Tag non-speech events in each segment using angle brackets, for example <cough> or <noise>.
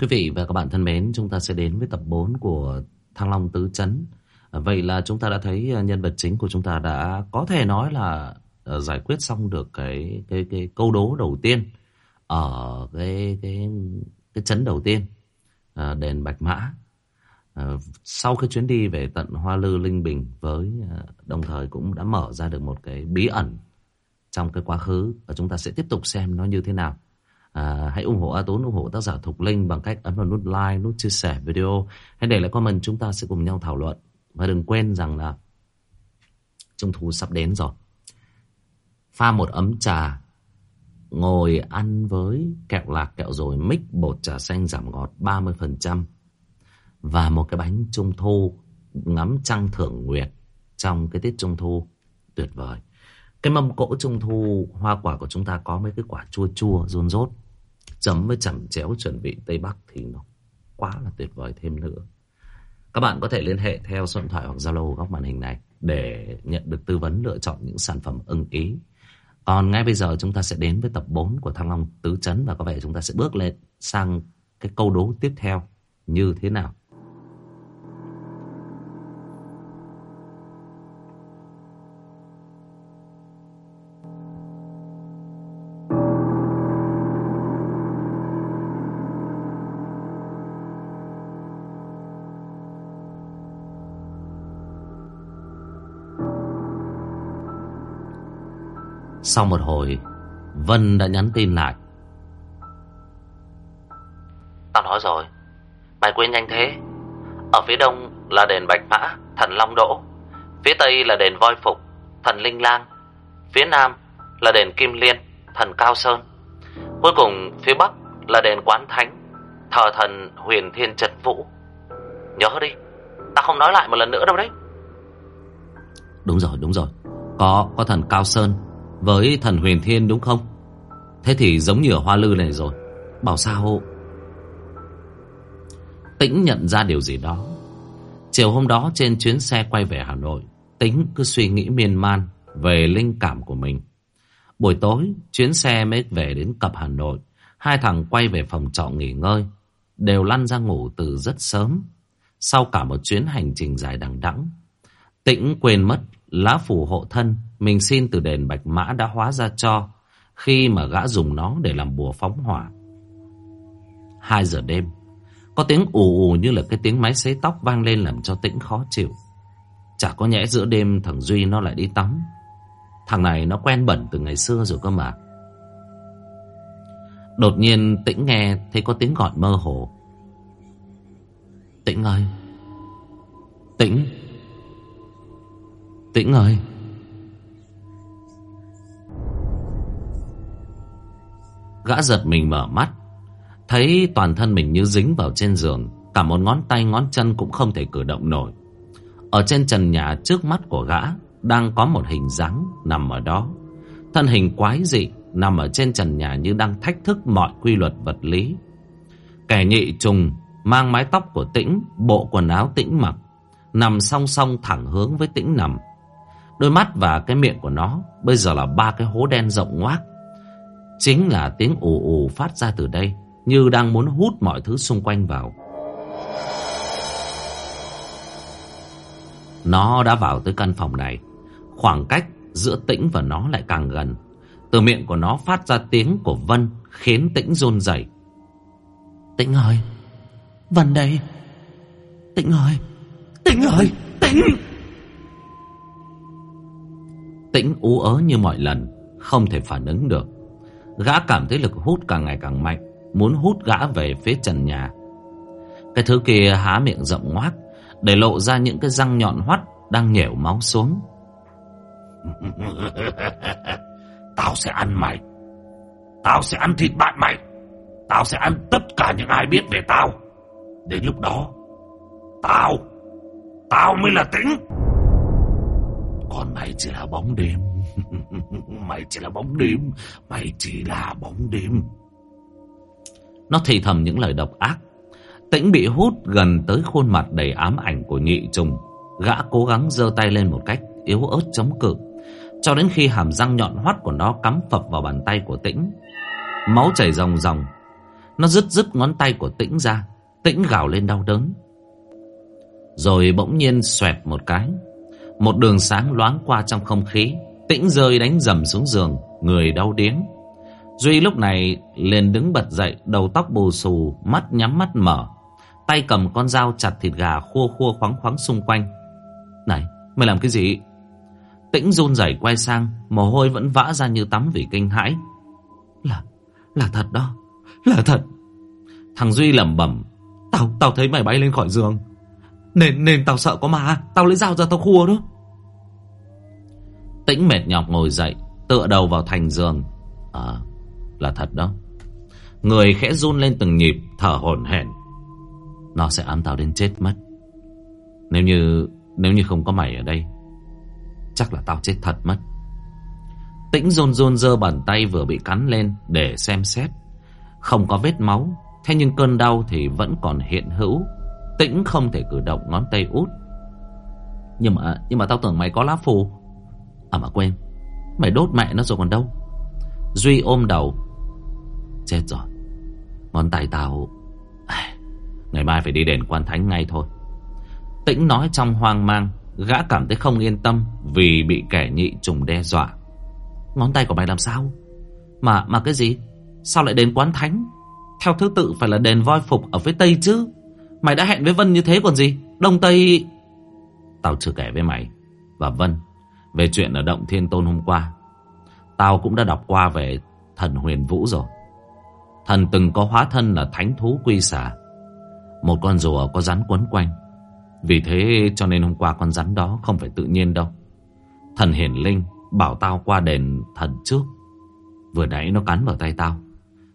Quý vị và các bạn thân mến, chúng ta sẽ đến với tập 4 của Thăng Long Tứ Chấn. Vậy là chúng ta đã thấy à, nhân vật chính của chúng ta đã có thể nói là à, giải quyết xong được cái cái cái câu đố đầu tiên ở cái cái cái chấn đầu tiên à, đền Bạch Mã. Sau cái chuyến đi về tận Hoa Lư Linh Bình với đồng thời cũng đã mở ra được một cái bí ẩn trong cái quá khứ và chúng ta sẽ tiếp tục xem nó như thế nào. À, hãy ủng hộ A Tốn, ủng hộ tác giả Thục Linh bằng cách ấn vào nút like, nút chia sẻ video. Hãy để lại comment chúng ta sẽ cùng nhau thảo luận. Và đừng quên rằng là Trung thu sắp đến rồi. Pha một ấm trà, ngồi ăn với kẹo lạc kẹo rồi mix bột trà xanh giảm ngọt 30%. Và một cái bánh Trung thu ngắm trăng thưởng nguyệt trong cái tiết Trung thu tuyệt vời. Cái mâm cỗ Trung thu hoa quả của chúng ta có mấy cái quả chua chua rôn rốt chấm với chẳng chéo chuẩn bị Tây Bắc thì nó quá là tuyệt vời thêm nữa. Các bạn có thể liên hệ theo số điện thoại hoặc Zalo góc màn hình này để nhận được tư vấn lựa chọn những sản phẩm ưng ý. Còn ngay bây giờ chúng ta sẽ đến với tập 4 của Thăng Long Tứ Chấn và có vẻ chúng ta sẽ bước lên sang cái câu đố tiếp theo như thế nào. Sau một hồi Vân đã nhắn tin lại. Tao nói rồi Mày quên nhanh thế. Ở phía đông là đền Bạch Mã Thần Long Đỗ. Phía tây là đền Voi Phục Thần Linh Lang. Phía nam là đền Kim Liên Thần Cao Sơn. Cuối cùng phía bắc là đền Quán Thánh Thờ thần Huyền Thiên Trật Vũ. Nhớ đi Tao không nói lại một lần nữa đâu đấy. Đúng rồi đúng rồi. Có có thần Cao Sơn với thần huyền thiên đúng không? Thế thì giống như ở hoa lư này rồi. Bảo sao... Tĩnh nhận ra điều gì đó. Chiều hôm đó trên chuyến xe quay về Hà Nội, Tĩnh cứ suy nghĩ miên man về linh cảm của mình. Buổi tối, chuyến xe mới về đến cập Hà Nội. Hai thằng quay về phòng trọ nghỉ ngơi. Đều lăn ra ngủ từ rất sớm. Sau cả một chuyến hành trình dài đằng đẵng Tĩnh quên mất lá phù hộ thân mình xin từ đền Bạch Mã đã hóa ra cho khi mà gã dùng nó để làm bùa phóng hỏa. Hai giờ đêm, có tiếng ù ù như là cái tiếng máy sấy tóc vang lên làm cho tĩnh khó chịu. Chả có nhẽ giữa đêm thằng Duy nó lại đi tắm. Thằng này nó quen bẩn từ ngày xưa rồi cơ mà. Đột nhiên tĩnh nghe thấy có tiếng gọi mơ hồ. Tĩnh ơi! Tĩnh! Tĩnh tĩnh ơi! Gã giật mình mở mắt, Thấy toàn thân mình như dính vào trên giường, Cả một ngón tay ngón chân cũng không thể cử động nổi. Ở trên trần nhà trước mắt của gã Đang có một hình dáng nằm ở đó. Thân hình quái dị Nằm ở trên trần nhà như đang thách thức mọi quy luật vật lý. Kẻ nhị trùng Mang mái tóc của tĩnh, Bộ quần áo tĩnh mặc Nằm song song thẳng hướng với tĩnh nằm. Đôi mắt và cái miệng của nó Bây giờ là ba cái hố đen rộng ngoác. Chính là tiếng ù ù phát ra từ đây, Như đang muốn hút mọi thứ xung quanh vào. Nó đã vào tới căn phòng này. Khoảng cách giữa tĩnh và nó lại càng gần. Từ miệng của nó phát ra tiếng của Vân, Khiến tĩnh run rẩy. Tĩnh ơi! Vân đây! Tĩnh ơi! Tĩnh ơi! Tĩnh! Tĩnh ú ớ như mọi lần, Không thể phản ứng được. Gã cảm thấy lực hút càng ngày càng mạnh, Muốn hút gã về phía trần nhà. Cái thứ kia há miệng rộng ngoác, Để lộ ra những cái răng nhọn hoắt Đang nhểu máu xuống. <laughs> Tao sẽ ăn mày. Tao sẽ ăn thịt bạn mày. Tao sẽ ăn tất cả những ai biết về tao. Đến lúc đó, Tao Tao mới là tĩnh. Còn mày chỉ là bóng đêm. <laughs> Mày chỉ là bóng đêm. Mày chỉ là bóng đêm. Nó thì thầm những lời độc ác. Tĩnh bị hút gần tới khuôn mặt đầy ám ảnh của nhị trùng. Gã cố gắng giơ tay lên một cách yếu ớt chống cự. Cho đến khi hàm răng nhọn hoắt của nó cắm phập vào bàn tay của tĩnh, Máu chảy ròng ròng. Nó rứt rứt ngón tay của tĩnh ra. Tĩnh gào lên đau đớn. Rồi bỗng nhiên xoẹt một cái. Một đường sáng loáng qua trong không khí, Tĩnh rơi đánh dầm xuống giường, Người đau điếng. Duy lúc này liền đứng bật dậy, Đầu tóc bù xù, Mắt nhắm mắt mở. Tay cầm con dao chặt thịt gà khua khua khoáng khoáng xung quanh. Này, mày làm cái gì? Tĩnh run rẩy quay sang, Mồ hôi vẫn vã ra như tắm vì kinh hãi. Là Là thật đó, Là thật. Thằng Duy lẩm bẩm, Tao tao thấy mày bay lên khỏi giường. Nên nên tao sợ có ma Tao lấy dao ra tao khua đó. Tĩnh mệt nhọc ngồi dậy, Tựa đầu vào thành giường. À là thật đó. Người khẽ run lên từng nhịp, Thở hổn hển. Nó sẽ ám tao đến chết mất. Nếu như Nếu như không có mày ở đây, Chắc là tao chết thật mất. Tĩnh run run giơ bàn tay vừa bị cắn lên Để xem xét. Không có vết máu, Thế nhưng cơn đau thì vẫn còn hiện hữu. Tĩnh không thể cử động ngón tay út. Nhưng mà nhưng mà tao tưởng mày có lá phù. À mà quên, Mày đốt mẹ nó rồi còn đâu. Duy ôm đầu. Chết rồi, Ngón tay tao. Ngày mai phải đi đền quan thánh ngay thôi. Tĩnh nói trong hoang mang, Gã cảm thấy không yên tâm Vì bị kẻ nhị trùng đe dọa. Ngón tay của mày làm sao? Mà mà cái gì? Sao lại đến quán thánh? Theo thứ tự phải là đền voi phục ở phía tây chứ? Mày đã hẹn với Vân như thế còn gì? Đông Tây Tao chưa kể với mày Và Vân Về chuyện ở động Thiên Tôn hôm qua. Tao cũng đã đọc qua về thần huyền vũ rồi. Thần từng có hóa thân là thánh thú quy xả Một con rùa có rắn quấn quanh. Vì thế cho nên hôm qua con rắn đó không phải tự nhiên đâu. Thần hiển linh bảo tao qua đền thần trước. Vừa nãy nó cắn vào tay tao.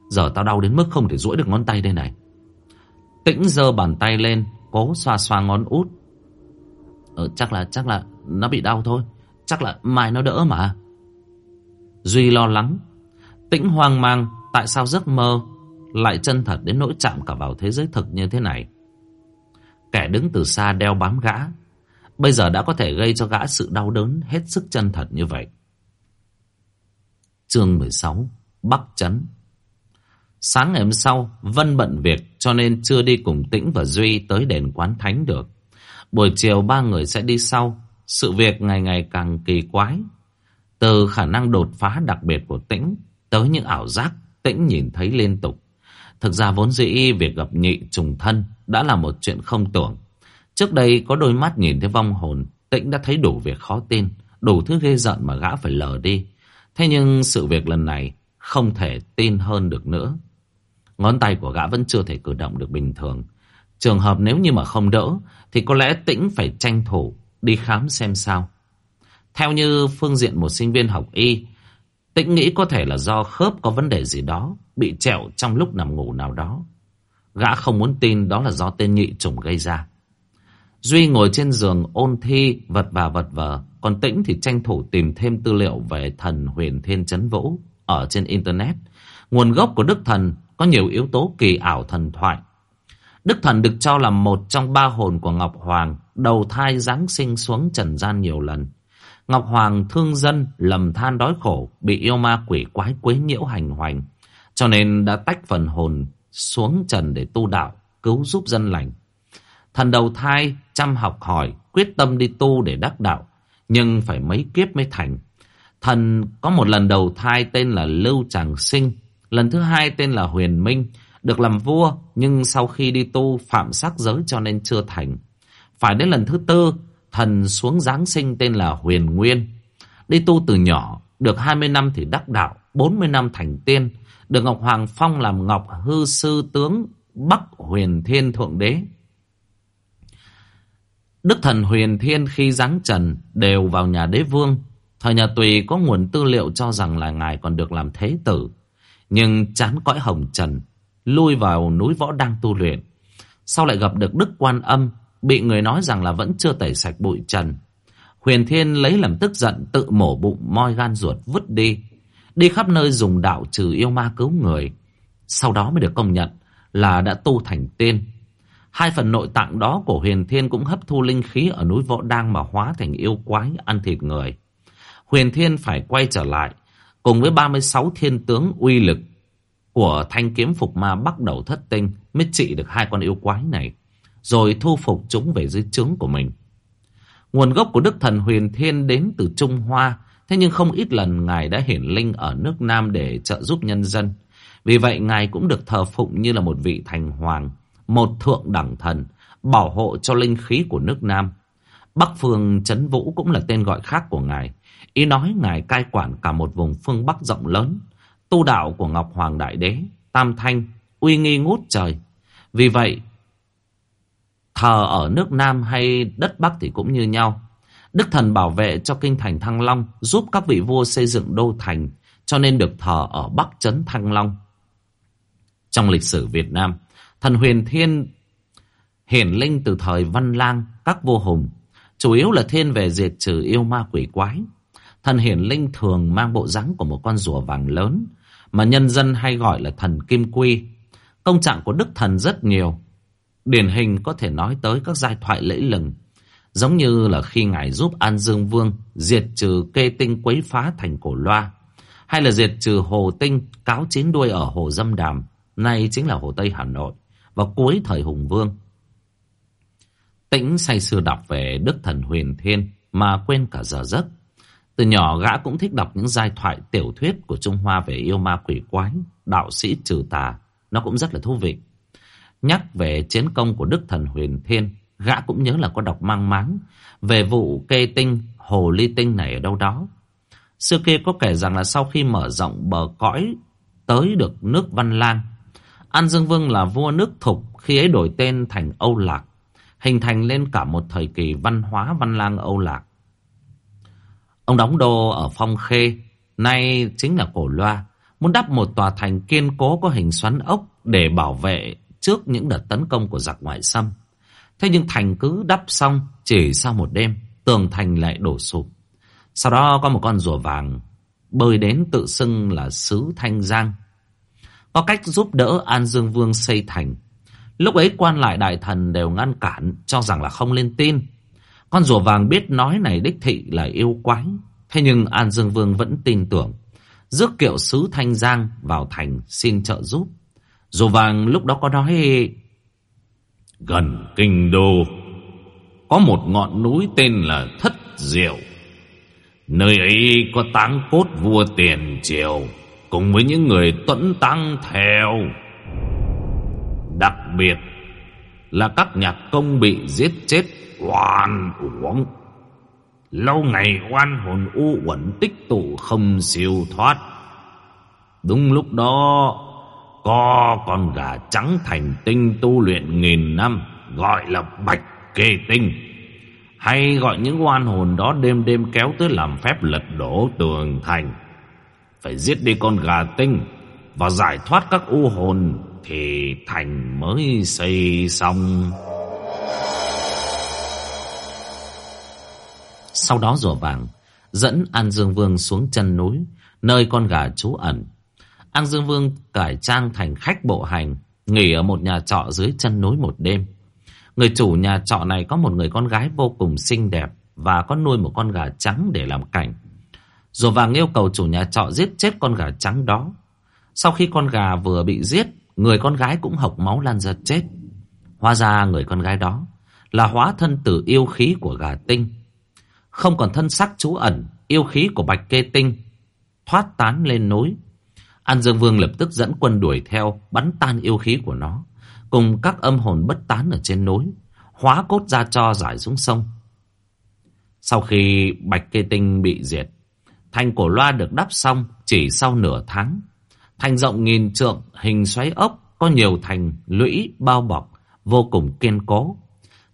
Giờ tao đau đến mức không thể duỗi được ngón tay đây này. Tĩnh giơ bàn tay lên Cố xoa xoa ngón út. Ờ, Chắc là chắc là nó bị đau thôi. Chắc là mai nó đỡ mà. Duy lo lắng. Tĩnh hoang mang Tại sao giấc mơ Lại chân thật đến nỗi chạm cả vào thế giới thực như thế này? Kẻ đứng từ xa đeo bám gã Bây giờ đã có thể gây cho gã sự đau đớn Hết sức chân thật như vậy. Chương 16 Bắc chấn. Sáng ngày hôm sau, Vân bận việc cho nên chưa đi cùng Tĩnh và Duy tới đền quán thánh được. Buổi chiều ba người sẽ đi sau. Sự việc ngày ngày càng kỳ quái. Từ khả năng đột phá đặc biệt của Tĩnh Tới những ảo giác, Tĩnh nhìn thấy liên tục. Thực ra vốn dĩ việc gặp nhị trùng thân Đã là một chuyện không tưởng. Trước đây có đôi mắt nhìn thấy vong hồn, Tĩnh đã thấy đủ việc khó tin, Đủ thứ ghê giận mà gã phải lờ đi. Thế nhưng sự việc lần này Không thể tin hơn được nữa. Ngón tay của gã vẫn chưa thể cử động được bình thường. Trường hợp nếu như mà không đỡ, Thì có lẽ Tĩnh phải tranh thủ Đi khám xem sao. Theo như phương diện một sinh viên học y, Tĩnh nghĩ có thể là do khớp có vấn đề gì đó Bị trẹo trong lúc nằm ngủ nào đó. Gã không muốn tin đó là do tên nhị trùng gây ra. Duy ngồi trên giường ôn thi, vật và vật vờ, Còn Tĩnh thì tranh thủ tìm thêm tư liệu về thần huyền thiên chấn vũ Ở trên Internet. Nguồn gốc của Đức Thần có nhiều yếu tố kỳ ảo thần thoại. Đức Thần được cho là một trong ba hồn của Ngọc Hoàng Đầu thai giáng sinh xuống trần gian nhiều lần. Ngọc Hoàng thương dân, lầm than đói khổ, Bị yêu ma quỷ quái quấy nhiễu hành hoành, Cho nên đã tách phần hồn xuống trần để tu đạo, Cứu giúp dân lành. Thần đầu thai chăm học hỏi, Quyết tâm đi tu để đắc đạo, Nhưng phải mấy kiếp mới thành. Thần có một lần đầu thai tên là Lưu Tràng Sinh Lần thứ hai tên là Huyền Minh, Được làm vua, Nhưng sau khi đi tu phạm sắc giới cho nên chưa thành Phải đến lần thứ tư, Thần xuống Giáng sinh tên là Huyền Nguyên Đi tu từ nhỏ, Được 20 năm thì đắc đạo 40 năm thành tiên, Được Ngọc Hoàng Phong làm Ngọc Hư Sư Tướng Bắc Huyền Thiên Thượng Đế Đức thần Huyền Thiên khi giáng trần đều vào nhà đế vương. Thời nhà Tùy có nguồn tư liệu cho rằng là ngài còn được làm thế tử. Nhưng chán cõi hồng trần, lui vào núi võ đang tu luyện. Sau lại gặp được Đức Quan Âm, bị người nói rằng là vẫn chưa tẩy sạch bụi trần. Huyền Thiên lấy làm tức giận tự mổ bụng moi gan ruột vứt đi. Đi khắp nơi dùng đạo trừ yêu ma cứu người. Sau đó mới được công nhận là đã tu thành tiên. Hai phần nội tạng đó của Huyền Thiên cũng hấp thu linh khí ở núi Võ Đang mà hóa thành yêu quái ăn thịt người. Huyền Thiên phải quay trở lại cùng với 36 thiên tướng uy lực của thanh kiếm phục ma bắt đầu thất tinh mới trị được hai con yêu quái này, rồi thu phục chúng về dưới trướng của mình. Nguồn gốc của Đức Thần Huyền Thiên đến từ Trung Hoa, thế nhưng không ít lần Ngài đã hiển linh ở nước Nam để trợ giúp nhân dân. Vì vậy Ngài cũng được thờ phụng như là một vị thành hoàng, một thượng đẳng thần, bảo hộ cho linh khí của nước Nam. Bắc Phương Trấn Vũ cũng là tên gọi khác của Ngài. Ý nói Ngài cai quản cả một vùng phương Bắc rộng lớn. Tu đạo của Ngọc Hoàng Đại Đế, Tam Thanh, uy nghi ngút trời. Vì vậy, thờ ở nước Nam hay đất Bắc thì cũng như nhau. Đức thần bảo vệ cho kinh thành Thăng Long, giúp các vị vua xây dựng đô thành, cho nên được thờ ở Bắc Trấn Thăng Long. Trong lịch sử Việt Nam, thần huyền thiên hiển linh từ thời Văn Lang, các vua hùng, chủ yếu là thiên về diệt trừ yêu ma quỷ quái. Thần hiển linh thường mang bộ dáng của một con rùa vàng lớn, mà nhân dân hay gọi là thần Kim Quy. Công trạng của Đức Thần rất nhiều. Điển hình có thể nói tới các giai thoại lẫy lừng, giống như là khi Ngài giúp An Dương Vương diệt trừ kê tinh quấy phá thành cổ loa, hay là diệt trừ hồ tinh cáo chín đuôi ở hồ Dâm Đàm, nay chính là hồ Tây Hà Nội, vào cuối thời Hùng Vương. Tĩnh say sưa đọc về Đức Thần Huyền Thiên mà quên cả giờ giấc. Từ nhỏ gã cũng thích đọc những giai thoại tiểu thuyết của Trung Hoa về yêu ma quỷ quái, đạo sĩ trừ tà. Nó cũng rất là thú vị. Nhắc về chiến công của Đức Thần Huyền Thiên, gã cũng nhớ là có đọc mang máng về vụ kê tinh, hồ ly tinh này ở đâu đó. Xưa kia có kể rằng là sau khi mở rộng bờ cõi tới được nước Văn Lang, An Dương Vương là vua nước Thục khi ấy đổi tên thành Âu Lạc, hình thành lên cả một thời kỳ văn hóa Văn Lang Âu Lạc. Ông đóng đô ở Phong Khê, nay chính là Cổ Loa, muốn đắp một tòa thành kiên cố có hình xoắn ốc để bảo vệ trước những đợt tấn công của giặc ngoại xâm. Thế nhưng thành cứ đắp xong chỉ sau một đêm, tường thành lại đổ sụp. Sau đó có một con rùa vàng bơi đến tự xưng là sứ Thanh Giang. Có cách giúp đỡ An Dương Vương xây thành. Lúc ấy quan lại đại thần đều ngăn cản cho rằng là không lên tin. Con rùa vàng biết nói này đích thị là yêu quái. Thế nhưng An Dương Vương vẫn tin tưởng. Rước kiệu sứ Thanh Giang vào thành xin trợ giúp. Rùa vàng lúc đó có nói, Gần kinh đô, Có một ngọn núi tên là Thất Diệu Nơi ấy có táng cốt vua tiền triều, Cùng với những người tuẫn tăng theo Đặc biệt là các nhạc công bị giết chết oan uổng. Lâu ngày oan hồn u uẩn tích tụ không siêu thoát. Đúng lúc đó Có con gà trắng thành tinh tu luyện nghìn năm, Gọi là bạch kê tinh. Hay gọi những oan hồn đó đêm đêm kéo tới làm phép lật đổ tường thành. Phải giết đi con gà tinh Và giải thoát các u hồn Thì thành mới xây xong. Sau đó rùa vàng dẫn An Dương Vương xuống chân núi, nơi con gà trú ẩn. An Dương Vương cải trang thành khách bộ hành, nghỉ ở một nhà trọ dưới chân núi một đêm. Người chủ nhà trọ này có một người con gái vô cùng xinh đẹp và có nuôi một con gà trắng để làm cảnh. Rùa vàng yêu cầu chủ nhà trọ giết chết con gà trắng đó. Sau khi con gà vừa bị giết, người con gái cũng hộc máu lan ra chết. Hóa ra người con gái đó là hóa thân từ yêu khí của gà tinh. Không còn thân sắc trú ẩn, yêu khí của bạch kê tinh thoát tán lên núi. An Dương Vương lập tức dẫn quân đuổi theo, bắn tan yêu khí của nó, cùng các âm hồn bất tán ở trên núi, hóa cốt ra cho giải xuống sông. Sau khi bạch kê tinh bị diệt, thành cổ loa được đắp xong chỉ sau nửa tháng. Thành rộng nghìn trượng, hình xoáy ốc, có nhiều thành lũy bao bọc, vô cùng kiên cố.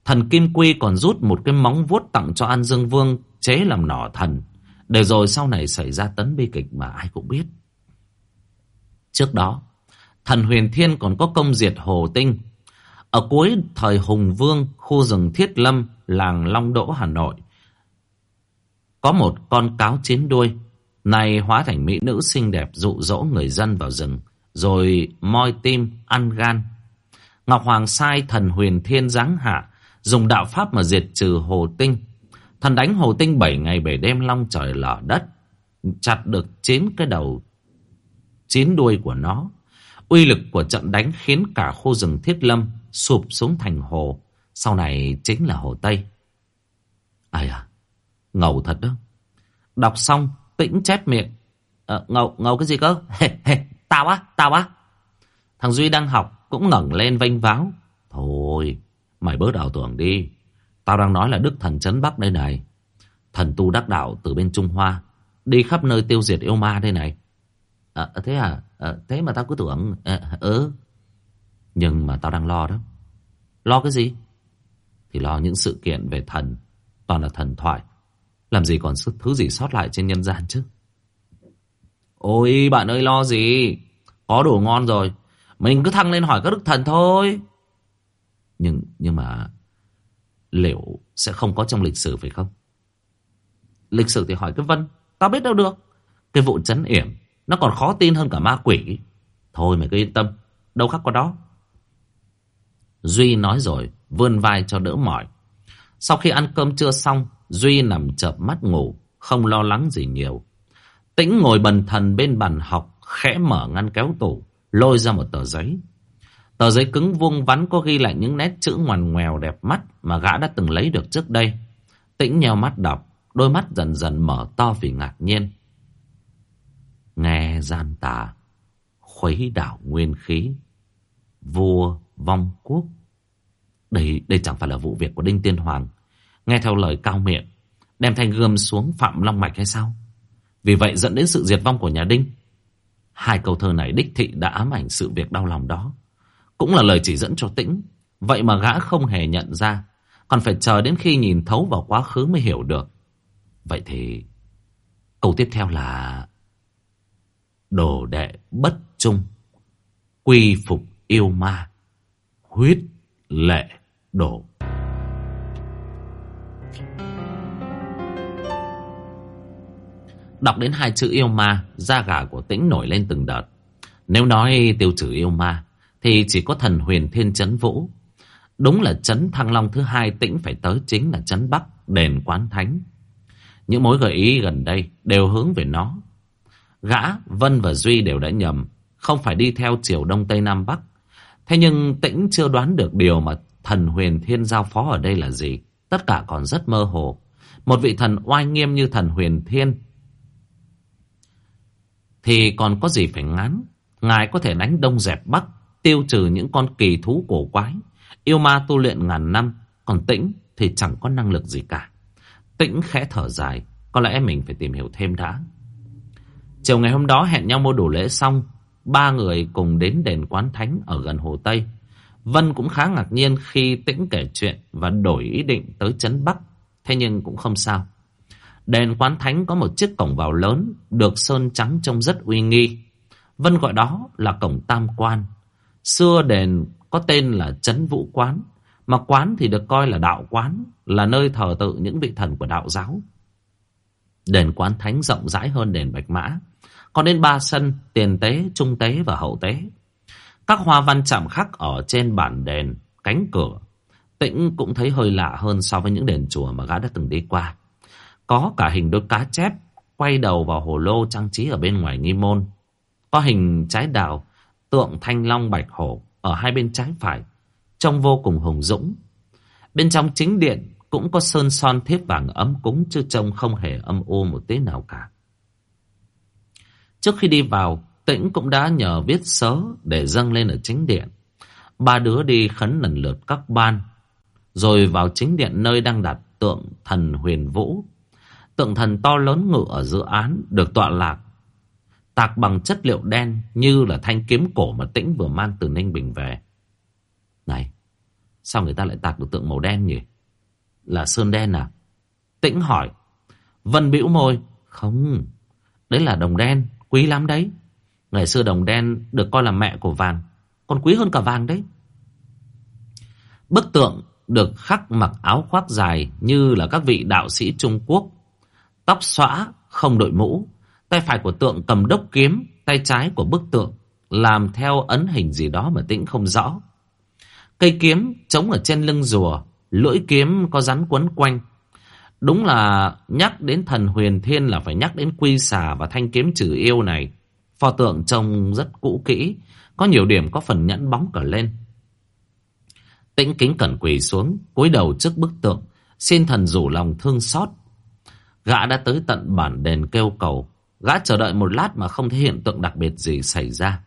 Thần Kim Quy còn rút một cái móng vuốt tặng cho An Dương Vương chế làm nỏ thần. Để rồi sau này xảy ra tấn bi kịch mà ai cũng biết. Trước đó, thần Huyền Thiên còn có công diệt Hồ Tinh. Ở cuối thời Hùng Vương, khu rừng Thiết Lâm, làng Long Đỗ, Hà Nội. Có một con cáo chiến đuôi, này hóa thành mỹ nữ xinh đẹp dụ dỗ người dân vào rừng, rồi moi tim, ăn gan. Ngọc Hoàng sai thần Huyền Thiên giáng hạ, dùng đạo pháp mà diệt trừ Hồ Tinh. Thần đánh Hồ Tinh 7 ngày 7 đêm long trời lở đất, chặt được chín cái đầu chín đuôi của nó. Uy lực của trận đánh khiến cả khu rừng thiết lâm sụp xuống thành hồ. Sau này chính là hồ Tây. Ai à, ngầu thật đó. Đọc xong, tĩnh chép miệng. À, ngầu, ngầu cái gì cơ? Hê, <laughs> hê, tao á, tao á. Thằng Duy đang học cũng ngẩng lên vênh váo. Thôi, mày bớt ảo tưởng đi. Tao đang nói là Đức Thần chấn Bắc đây này. Thần tu đắc đạo từ bên Trung Hoa. Đi khắp nơi tiêu diệt yêu ma đây này. À, thế à? à thế mà tao cứ tưởng... À, ừ. Nhưng mà tao đang lo đó. Lo cái gì? Thì lo những sự kiện về thần. Toàn là thần thoại. Làm gì còn thứ gì sót lại trên nhân gian chứ? Ôi bạn ơi lo gì? Có đồ ngon rồi. Mình cứ thăng lên hỏi các đức thần thôi. Nhưng nhưng mà liệu sẽ không có trong lịch sử phải không? Lịch sử thì hỏi cái Vân. Tao biết đâu được. Cái vụ chấn yểm, nó còn khó tin hơn cả ma quỷ. Thôi mày cứ yên tâm. Đâu khác có đó. Duy nói rồi. Vươn vai cho đỡ mỏi. Sau khi ăn cơm trưa xong. Duy nằm chợp mắt ngủ. Không lo lắng gì nhiều. Tĩnh ngồi bần thần bên bàn học. Khẽ mở ngăn kéo tủ. Lôi ra một tờ giấy. Tờ giấy cứng vuông vắn có ghi lại những nét chữ ngoằn ngoèo đẹp mắt mà gã đã từng lấy được trước đây. Tĩnh nheo mắt đọc, đôi mắt dần dần mở to vì ngạc nhiên. Nghe gian tà, khuấy đảo nguyên khí, vua vong quốc. Đây, đây chẳng phải là vụ việc của Đinh Tiên Hoàng. Nghe theo lời cao miệng, đem thanh gươm xuống Phạm Long Mạch hay sao? Vì vậy dẫn đến sự diệt vong của nhà Đinh. Hai câu thơ này đích thị đã ám ảnh sự việc đau lòng đó. Cũng là lời chỉ dẫn cho tĩnh. Vậy mà gã không hề nhận ra. Còn phải chờ đến khi nhìn thấu vào quá khứ mới hiểu được. Vậy thì, câu tiếp theo là, Đồ đệ bất trung, Quy phục yêu ma, Huyết lệ đổ Đọc đến hai chữ yêu ma, Da gà của tĩnh nổi lên từng đợt Nếu nói tiêu trừ yêu ma thì chỉ có thần huyền thiên chấn vũ Đúng là chấn thăng long thứ hai tĩnh phải tới chính là chấn bắc đền quán thánh những mối gợi ý gần đây đều hướng về nó. Gã, Vân và Duy đều đã nhầm, không phải đi theo chiều Đông Tây Nam Bắc. Thế nhưng Tĩnh chưa đoán được điều mà thần huyền thiên giao phó ở đây là gì. Tất cả còn rất mơ hồ. Một vị thần oai nghiêm như thần huyền thiên. Thì còn có gì phải ngán. Ngài có thể đánh đông dẹp bắc, tiêu trừ những con kỳ thú cổ quái. Yêu ma tu luyện ngàn năm, còn Tĩnh thì chẳng có năng lực gì cả. Tĩnh khẽ thở dài Có lẽ mình phải tìm hiểu thêm đã. Chiều ngày hôm đó hẹn nhau mua đồ lễ xong Ba người cùng đến đền quán thánh Ở gần Hồ Tây. Vân cũng khá ngạc nhiên khi Tĩnh kể chuyện Và đổi ý định tới Trấn Bắc Thế nhưng cũng không sao. Đền quán thánh có một chiếc cổng vào lớn Được sơn trắng trông rất uy nghi. Vân gọi đó là cổng tam quan. Xưa đền có tên là Trấn Vũ Quán Mà quán thì được coi là đạo quán là nơi thờ tự những vị thần của đạo giáo. Đền quán thánh rộng rãi hơn đền Bạch Mã, có đến ba sân tiền tế, trung tế và hậu tế. Các hoa văn chạm khắc ở trên bản đền, cánh cửa, tĩnh cũng thấy hơi lạ hơn so với những đền chùa mà gã đã từng đi qua. Có cả hình đôi cá chép quay đầu vào hồ lô trang trí ở bên ngoài nghi môn. Có hình trái đào, tượng thanh long bạch hổ ở hai bên trái phải, trông vô cùng hùng dũng. Bên trong chính điện cũng có sơn son thiếp vàng ấm cúng chứ trông không hề âm u một tí nào cả. Trước khi đi vào, Tĩnh cũng đã nhờ viết sớ để dâng lên ở chính điện. Ba đứa đi khấn lần lượt các ban, rồi vào chính điện nơi đang đặt tượng thần huyền vũ. Tượng thần to lớn ngự ở giữa án được tọa lạc, tạc bằng chất liệu đen như là thanh kiếm cổ mà Tĩnh vừa mang từ Ninh Bình về. Này, sao người ta lại tạc được tượng màu đen nhỉ? Là sơn đen à? Tĩnh hỏi. Vân bĩu môi. Không, đấy là đồng đen, quý lắm đấy. Ngày xưa đồng đen được coi là mẹ của vàng, còn quý hơn cả vàng đấy. Bức tượng được khắc mặc áo khoác dài như là các vị đạo sĩ Trung Quốc. Tóc xõa, không đội mũ. Tay phải của tượng cầm đốc kiếm, tay trái của bức tượng làm theo ấn hình gì đó mà tĩnh không rõ. Cây kiếm chống ở trên lưng rùa Lưỡi kiếm có rắn quấn quanh. Đúng là nhắc đến thần huyền thiên là phải nhắc đến quy xà và thanh kiếm trừ yêu này. Pho tượng trông rất cũ kỹ, có nhiều điểm có phần nhẵn bóng cả lên. Tĩnh kính cẩn quỳ xuống, cúi đầu trước bức tượng, xin thần rủ lòng thương xót. Gã đã tới tận bản đền kêu cầu, gã chờ đợi một lát mà không thấy hiện tượng đặc biệt gì xảy ra.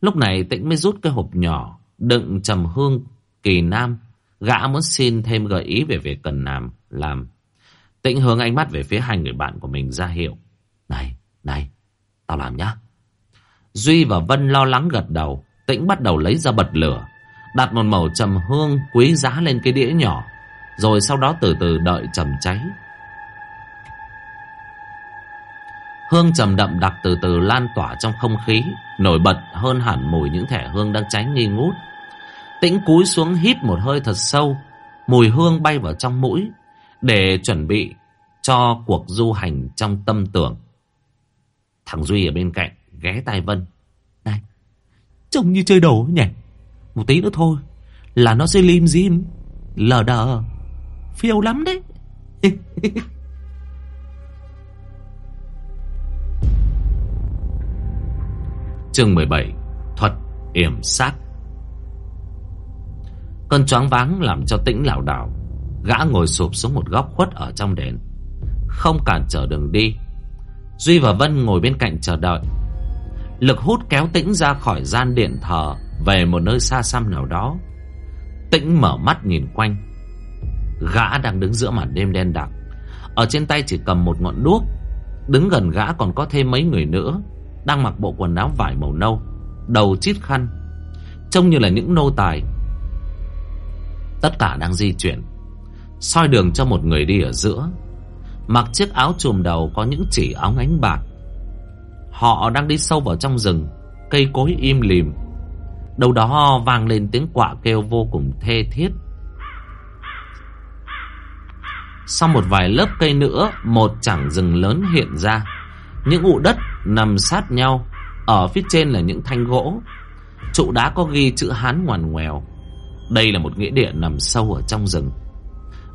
Lúc này Tĩnh mới rút cái hộp nhỏ, đựng trầm hương kỳ nam, gã muốn xin thêm gợi ý về việc cần làm. làm. Tĩnh hướng ánh mắt về phía hai người bạn của mình ra hiệu. Này, này, tao làm nhá. Duy và Vân lo lắng gật đầu. Tĩnh bắt đầu lấy ra bật lửa. Đặt một màu trầm hương quý giá lên cái đĩa nhỏ. Rồi sau đó từ từ đợi trầm cháy. Hương trầm đậm đặc từ từ lan tỏa trong không khí. Nổi bật hơn hẳn mùi những thẻ hương đang cháy nghi ngút. Tĩnh cúi xuống hít một hơi thật sâu. Mùi hương bay vào trong mũi. Để chuẩn bị cho cuộc du hành trong tâm tưởng. Thằng Duy ở bên cạnh ghé tai Vân. Này, trông như chơi đồ nhỉ? Một tí nữa thôi là nó sẽ lim dim, lờ đờ, phiêu lắm đấy. <laughs> Chương 17 Thuật yểm sát. Cơn choáng váng làm cho tĩnh lảo đảo, Gã ngồi sụp xuống một góc khuất ở trong đền, Không cản trở đường đi. Duy và Vân ngồi bên cạnh chờ đợi. Lực hút kéo tĩnh ra khỏi gian điện thờ Về một nơi xa xăm nào đó. Tĩnh mở mắt nhìn quanh. Gã đang đứng giữa màn đêm đen đặc. Ở trên tay chỉ cầm một ngọn đuốc. Đứng gần gã còn có thêm mấy người nữa. Đang mặc bộ quần áo vải màu nâu, Đầu chít khăn, Trông như là những nô tài. Tất cả đang di chuyển, soi đường cho một người đi ở giữa, Mặc chiếc áo trùm đầu có những chỉ óng ánh bạc. Họ đang đi sâu vào trong rừng, Cây cối im lìm. Đâu đó vang lên tiếng quạ kêu vô cùng thê thiết. Sau một vài lớp cây nữa, Một chẳng rừng lớn hiện ra, Những ụ đất nằm sát nhau Ở phía trên là những thanh gỗ Trụ đá có ghi chữ Hán ngoằn ngoèo Đây là một nghĩa địa nằm sâu ở trong rừng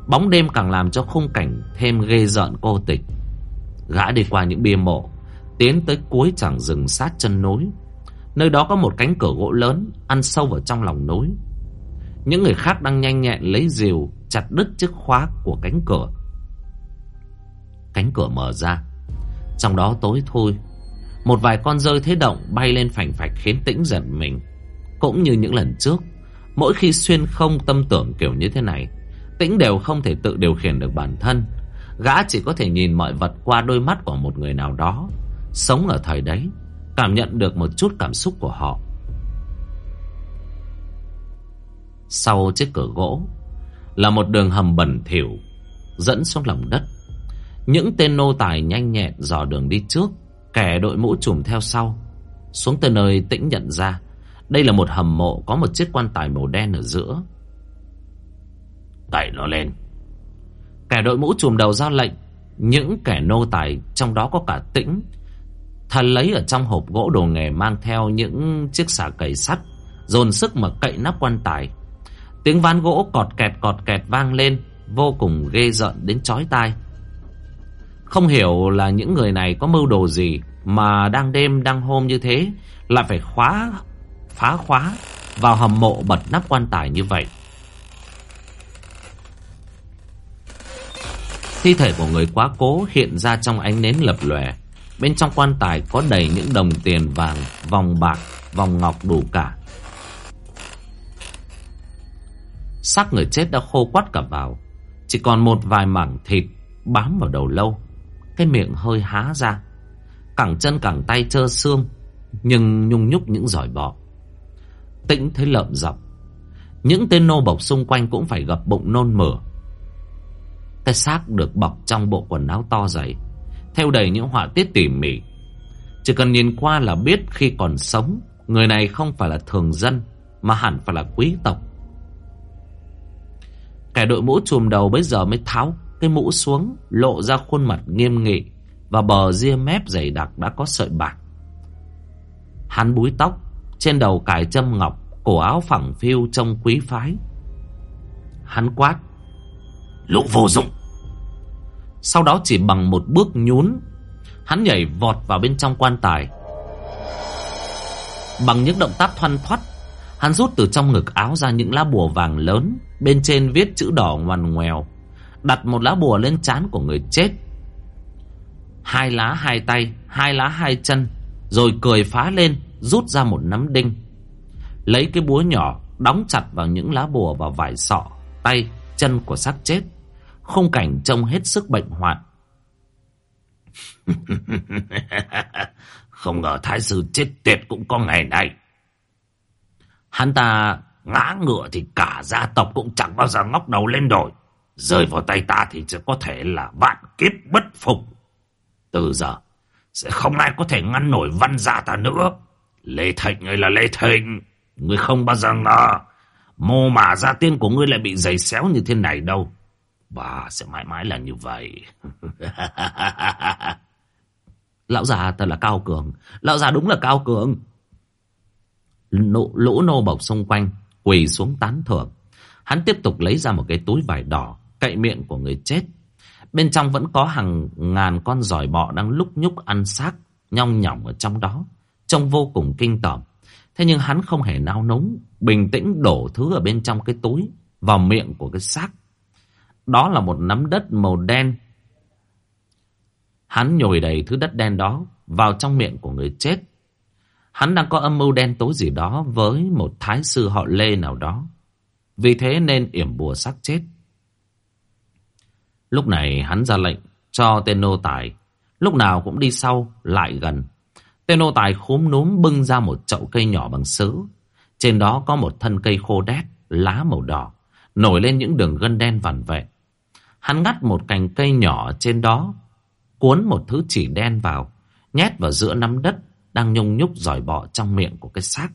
Bóng đêm càng làm cho khung cảnh thêm ghê rợn cô tịch. Gã đi qua những bia mộ, tiến tới cuối chẳng rừng sát chân núi. Nơi đó có một cánh cửa gỗ lớn, ăn sâu vào trong lòng núi. Những người khác đang nhanh nhẹn lấy rìu chặt đứt chiếc khóa của cánh cửa. Cánh cửa mở ra, trong đó tối thui. Một vài con rơi thế động bay lên phành phạch khiến tĩnh giật mình. Cũng như những lần trước, mỗi khi xuyên không tâm tưởng kiểu như thế này, Tĩnh đều không thể tự điều khiển được bản thân. Gã chỉ có thể nhìn mọi vật qua đôi mắt của một người nào đó. Sống ở thời đấy Cảm nhận được một chút cảm xúc của họ. Sau chiếc cửa gỗ Là một đường hầm bẩn thỉu Dẫn xuống lòng đất. Những tên nô tài nhanh nhẹn dò đường đi trước. Kẻ đội mũ trùm theo sau. Xuống tới nơi tĩnh nhận ra, Đây là một hầm mộ có một chiếc quan tài màu đen ở giữa. Đẩy nó lên. Kẻ đội mũ trùm đầu ra lệnh, Những kẻ nô tài Trong đó có cả tĩnh. Thần lấy ở trong hộp gỗ đồ nghề Mang theo những chiếc xà cầy sắt, Dồn sức mà cậy nắp quan tài. Tiếng ván gỗ cọt kẹt cọt kẹt vang lên, Vô cùng ghê rợn đến chói tai. Không hiểu là những người này có mưu đồ gì Mà đang đêm đang hôm như thế Lại phải khóa Phá khóa Vào hầm mộ bật nắp quan tài như vậy Thi thể của người quá cố hiện ra trong ánh nến lập lòe. Bên trong quan tài có đầy những đồng tiền vàng, vòng bạc, vòng ngọc đủ cả. Xác người chết đã khô quắt cả vào. Chỉ còn một vài mảng thịt bám vào đầu lâu. Cái miệng hơi há ra. Cẳng chân cẳng tay trơ xương. Nhưng nhung nhúc những giỏi bọ. Tĩnh thấy lợm dọc. Những tên nô bộc xung quanh cũng phải gập bụng nôn mửa. Cái xác được bọc trong bộ quần áo to dày, Theo đầy những họa tiết tỉ mỉ Chỉ cần nhìn qua là biết khi còn sống, Người này không phải là thường dân, Mà hẳn phải là quý tộc Kẻ đội mũ chùm đầu bây giờ mới tháo cái mũ xuống, Lộ ra khuôn mặt nghiêm nghị Và bờ ria mép dày đặc đã có sợi bạc. Hắn búi tóc, Trên đầu cài châm ngọc, Cổ áo phẳng phiu trông quý phái. Hắn quát, Lũ vô dụng! Sau đó chỉ bằng một bước nhún, Hắn nhảy vọt vào bên trong quan tài. Bằng những động tác thoăn thoắt, Hắn rút từ trong ngực áo ra những lá bùa vàng lớn, Bên trên viết chữ đỏ ngoằn ngoèo. Đặt một lá bùa lên trán của người chết. Hai lá hai tay Hai lá hai chân Rồi cười phá lên Rút ra một nắm đinh. Lấy cái búa nhỏ Đóng chặt vào những lá bùa và vải sọ Tay, chân của xác chết. Khung cảnh trông hết sức bệnh hoạn. <laughs> Không ngờ thái sư chết tiệt cũng có ngày này. Hắn ta ngã ngựa thì cả gia tộc cũng chẳng bao giờ ngóc đầu lên đổi Rơi vào tay ta thì chỉ có thể là vạn kiếp bất phục. Từ giờ sẽ không ai có thể ngăn nổi văn gia ta nữa. Lê Thịnh người là Lê Thịnh. Ngươi không bao giờ ngờ mô mà gia tiên của ngươi lại bị giày xéo như thế này đâu. Và sẽ mãi mãi là như vậy. <laughs> Lão già thật là cao cường. Lão già đúng là cao cường. Nụ, lũ nô bộc xung quanh quỳ xuống tán thưởng. Hắn tiếp tục lấy ra một cái túi vải đỏ cậy miệng của người chết. Bên trong vẫn có hàng ngàn con giỏi bọ đang lúc nhúc ăn xác, nhong nhỏng ở trong đó. Trông vô cùng kinh tởm. Thế nhưng hắn không hề nao núng, bình tĩnh đổ thứ ở bên trong cái túi vào miệng của cái xác. Đó là một nắm đất màu đen Hắn nhồi đầy thứ đất đen đó vào trong miệng của người chết. Hắn đang có âm mưu đen tối gì đó với một thái sư họ Lê nào đó. Vì thế nên yểm bùa xác chết. Lúc này hắn ra lệnh cho tên nô tài. Lúc nào cũng đi sau, lại gần. Tên nô tài khúm núm bưng ra một chậu cây nhỏ bằng sứ. Trên đó có một thân cây khô đét, lá màu đỏ, nổi lên những đường gân đen vằn vẹn. Hắn ngắt một cành cây nhỏ trên đó cuốn một thứ chỉ đen vào, nhét vào giữa nắm đất đang nhung nhúc giỏi bọ trong miệng của cái xác.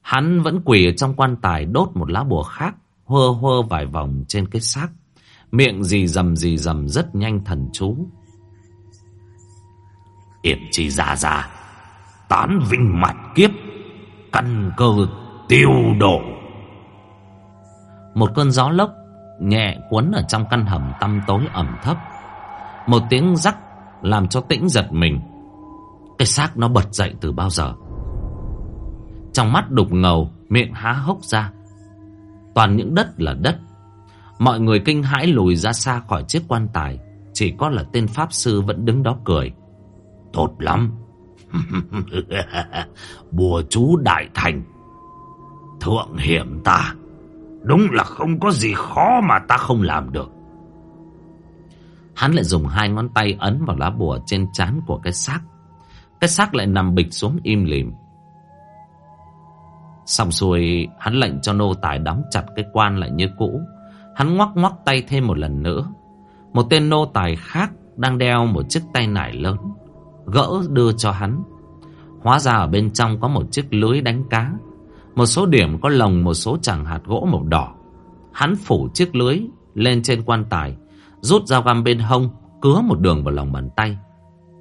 Hắn vẫn quỳ ở trong quan tài đốt một lá bùa khác, hơ hơ vài vòng trên cái xác. Miệng gì dầm gì dầm rất nhanh thần chú. Yểm chi ra ra, tán vinh mặt kiếp, căn cơ tiêu đổ. Một cơn gió lốc nhẹ cuốn ở trong căn hầm tăm tối ẩm thấp. Một tiếng rắc làm cho tĩnh giật mình. Cái xác nó bật dậy từ bao giờ. Trong mắt đục ngầu, miệng há hốc ra. Toàn những đất là đất. Mọi người kinh hãi lùi ra xa khỏi chiếc quan tài. Chỉ có là tên Pháp Sư vẫn đứng đó cười. Tốt lắm. <laughs> Bùa chú đại thành. Thượng hiểm ta. Đúng là không có gì khó mà ta không làm được. Hắn lại dùng hai ngón tay ấn vào lá bùa trên trán của cái xác. Cái xác lại nằm bịch xuống im lìm. Xong xuôi, hắn lệnh cho nô tài đóng chặt cái quan lại như cũ. Hắn ngoắc ngoắc tay thêm một lần nữa. Một tên nô tài khác đang đeo một chiếc tay nải lớn. Gỡ đưa cho hắn. Hóa ra ở bên trong có một chiếc lưới đánh cá. Một số điểm có lồng, một số chẳng hạt gỗ màu đỏ. Hắn phủ chiếc lưới lên trên quan tài, Rút dao găm bên hông, Cứa một đường vào lòng bàn tay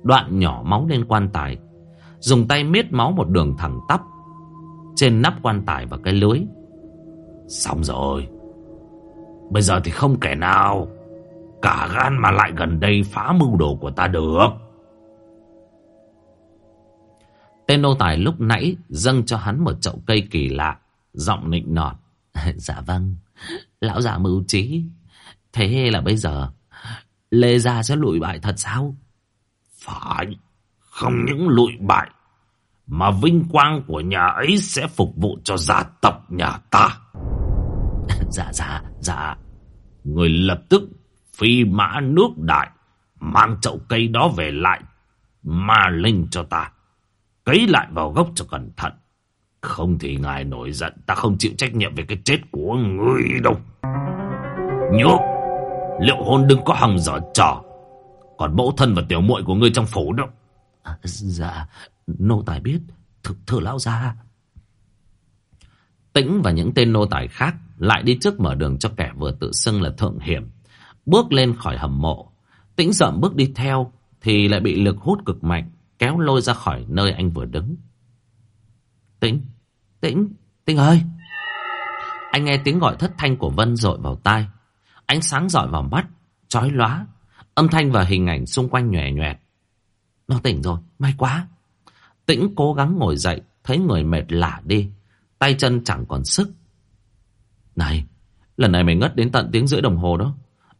Đoạn nhỏ máu lên quan tài Dùng tay miết máu một đường thẳng tắp Trên nắp quan tài và cái lưới Xong rồi Bây giờ thì không kẻ nào Cả gan mà lại gần đây phá mưu đồ của ta được Tên nô tài lúc nãy dâng cho hắn một chậu cây kỳ lạ Giọng nịnh nọt <laughs> Dạ vâng Lão già mưu trí Thế là bây giờ Lê Gia sẽ lụi bại thật sao? Phải, không những lụi bại, mà vinh quang của nhà ấy sẽ phục vụ cho gia tộc nhà ta. <laughs> dạ, dạ, dạ. Người lập tức phi mã nước đại, mang chậu cây đó về lại, ma linh cho ta. Cấy lại vào gốc cho cẩn thận. Không thì ngài nổi giận, ta không chịu trách nhiệm về cái chết của người đâu. Nhớ Liệu hôn đừng có hằng dở trò Còn mẫu thân và tiểu muội của ngươi trong phủ đâu à, Dạ Nô tài biết Thực thưa lão gia Tĩnh và những tên nô tài khác lại đi trước mở đường cho kẻ vừa tự xưng là thượng hiểm Bước lên khỏi hầm mộ Tĩnh dậm bước đi theo Thì lại bị lực hút cực mạnh Kéo lôi ra khỏi nơi anh vừa đứng Tĩnh Tĩnh Tĩnh ơi Anh nghe tiếng gọi thất thanh của Vân dội vào tai Ánh sáng dọi vào mắt, chói lóa. Âm thanh và hình ảnh xung quanh nhòe nhòe. Nó tỉnh rồi, may quá. Tĩnh cố gắng ngồi dậy, thấy người mệt lả đi, tay chân chẳng còn sức. Này, lần này mày ngất đến tận tiếng rưỡi đồng hồ đó.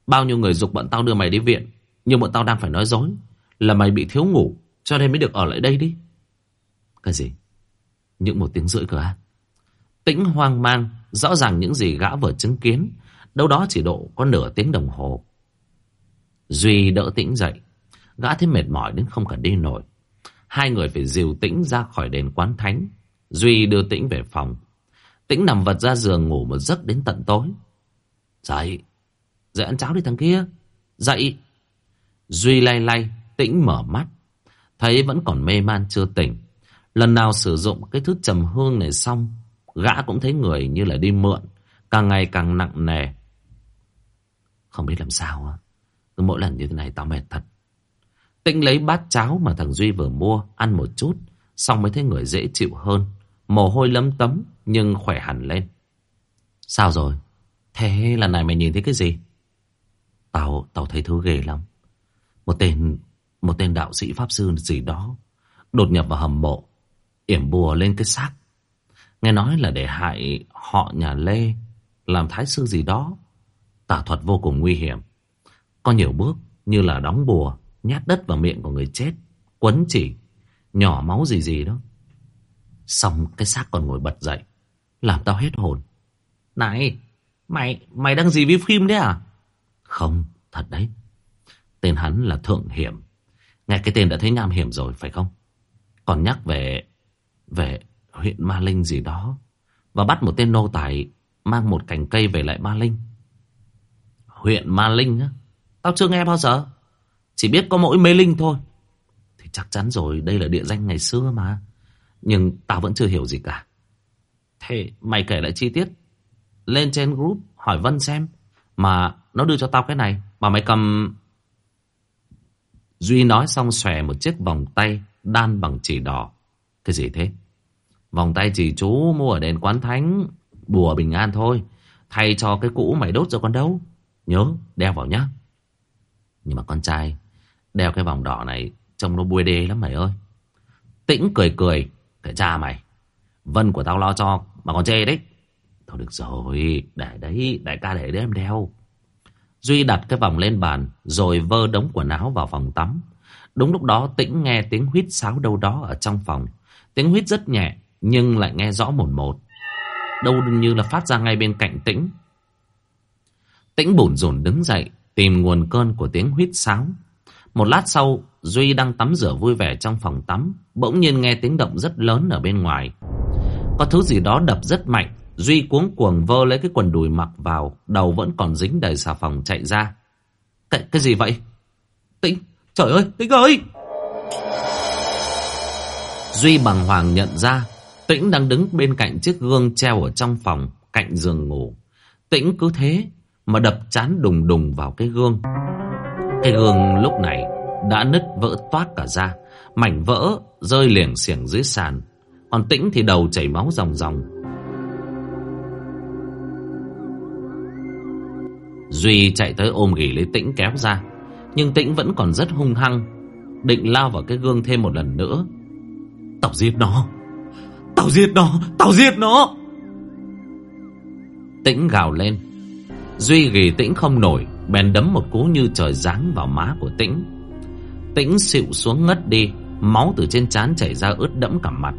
Bao nhiêu người dục bọn tao đưa mày đi viện, nhưng bọn tao đang phải nói dối. Là mày bị thiếu ngủ, cho nên mới được ở lại đây đi. Cái gì? Những một tiếng rưỡi cơ à? Tĩnh hoang mang, rõ ràng những gì gã vừa chứng kiến, đâu đó chỉ độ có nửa tiếng đồng hồ. Duy đỡ tĩnh dậy, gã thấy mệt mỏi đến không cần đi nổi. Hai người phải dìu tĩnh ra khỏi đền quán thánh. Duy đưa tĩnh về phòng. Tĩnh nằm vật ra giường ngủ một giấc đến tận tối. Dậy, dậy ăn cháo đi thằng kia. Dậy. Duy lay lay, tĩnh mở mắt. Thấy vẫn còn mê man chưa tỉnh. Lần nào sử dụng cái thứ trầm hương này xong, gã cũng thấy người như là đi mượn, càng ngày càng nặng nề. Không biết làm sao. Cứ mỗi lần như thế này tao mệt thật. Tĩnh lấy bát cháo mà thằng Duy vừa mua, ăn một chút, xong mới thấy người dễ chịu hơn. Mồ hôi lấm tấm, nhưng khỏe hẳn lên. Sao rồi? Thế lần này mày nhìn thấy cái gì? Tao, tao thấy thứ ghê lắm. Một tên, một tên đạo sĩ pháp sư gì đó, đột nhập vào hầm mộ, yểm bùa lên cái xác. Nghe nói là để hại họ nhà Lê, làm thái sư gì đó. Tà thuật vô cùng nguy hiểm. Có nhiều bước như là đóng bùa, nhát đất vào miệng của người chết, quấn chỉ, nhỏ máu gì gì đó. Xong cái xác còn ngồi bật dậy, làm tao hết hồn. Này, mày, mày đang gì với phim đấy à? Không, thật đấy. Tên hắn là Thượng Hiểm. Nghe cái tên đã thấy nham hiểm rồi, phải không? Còn nhắc về, về huyện Ma Linh gì đó. Và bắt một tên nô tài mang một cành cây về lại Ma Linh. Huyện Ma Linh á? Tao chưa nghe bao giờ. Chỉ biết có mỗi mê linh thôi. Thì chắc chắn rồi, đây là địa danh ngày xưa mà. Nhưng tao vẫn chưa hiểu gì cả. Thế mày kể lại chi tiết. Lên trên group hỏi Vân xem. Mà nó đưa cho tao cái này. Mà mày cầm... Duy nói xong xòe một chiếc vòng tay đan bằng chỉ đỏ. Cái gì thế? Vòng tay chỉ chú mua ở đền quán thánh. Bùa bình an thôi. Thay cho cái cũ mày đốt cho con đâu. Nhớ, đeo vào nhá. Nhưng mà con trai Đeo cái vòng đỏ này Trông nó bùi đê lắm mày ơi Tĩnh cười cười cái cha mày. Vân của tao lo cho, Mà còn chê đấy. Thôi được rồi, Để đấy, Đại ca để đấy em đeo. Duy đặt cái vòng lên bàn, Rồi vơ đống quần áo vào phòng tắm. Đúng lúc đó, Tĩnh nghe tiếng huýt sáo đâu đó ở trong phòng. Tiếng huýt rất nhẹ, Nhưng lại nghe rõ một một. Đâu như là phát ra ngay bên cạnh Tĩnh. Tĩnh bủn rủn đứng dậy, Tìm nguồn cơn của tiếng huýt sáo. Một lát sau Duy đang tắm rửa vui vẻ trong phòng tắm Bỗng nhiên nghe tiếng động rất lớn ở bên ngoài. Có thứ gì đó đập rất mạnh Duy cuống cuồng vơ lấy cái quần đùi mặc vào Đầu vẫn còn dính đầy xà phòng chạy ra. Cái, cái gì vậy? Tĩnh Trời ơi Tĩnh ơi! Duy bằng hoàng nhận ra Tĩnh đang đứng bên cạnh chiếc gương treo ở trong phòng Cạnh giường ngủ. Tĩnh cứ thế mà đập chán đùng đùng vào cái gương. Cái gương lúc này đã nứt vỡ toát cả ra, mảnh vỡ rơi liềng xiềng dưới sàn. Còn Tĩnh thì đầu chảy máu ròng ròng. Duy chạy tới ôm ghì lấy Tĩnh kéo ra, nhưng Tĩnh vẫn còn rất hung hăng, định lao vào cái gương thêm một lần nữa. Tao giết nó! Tao giết nó! Tao giết nó! Tĩnh gào lên. Duy ghì tĩnh không nổi Bèn đấm một cú như trời giáng vào má của tĩnh Tĩnh xịu xuống ngất đi Máu từ trên trán chảy ra ướt đẫm cả mặt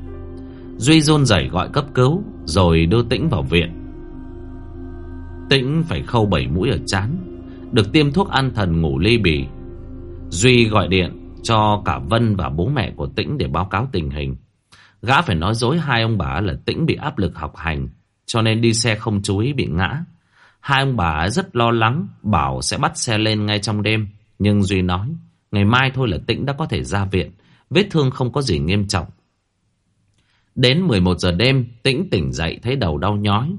Duy rôn rẩy gọi cấp cứu Rồi đưa tĩnh vào viện Tĩnh phải khâu bảy mũi ở trán Được tiêm thuốc an thần ngủ ly bì Duy gọi điện cho cả Vân và bố mẹ của Tĩnh để báo cáo tình hình. Gã phải nói dối hai ông bà là Tĩnh bị áp lực học hành, cho nên đi xe không chú ý bị ngã. Hai ông bà rất lo lắng, bảo sẽ bắt xe lên ngay trong đêm. Nhưng Duy nói, ngày mai thôi là Tĩnh đã có thể ra viện, vết thương không có gì nghiêm trọng. Đến 11 giờ đêm, Tĩnh tỉnh dậy thấy đầu đau nhói.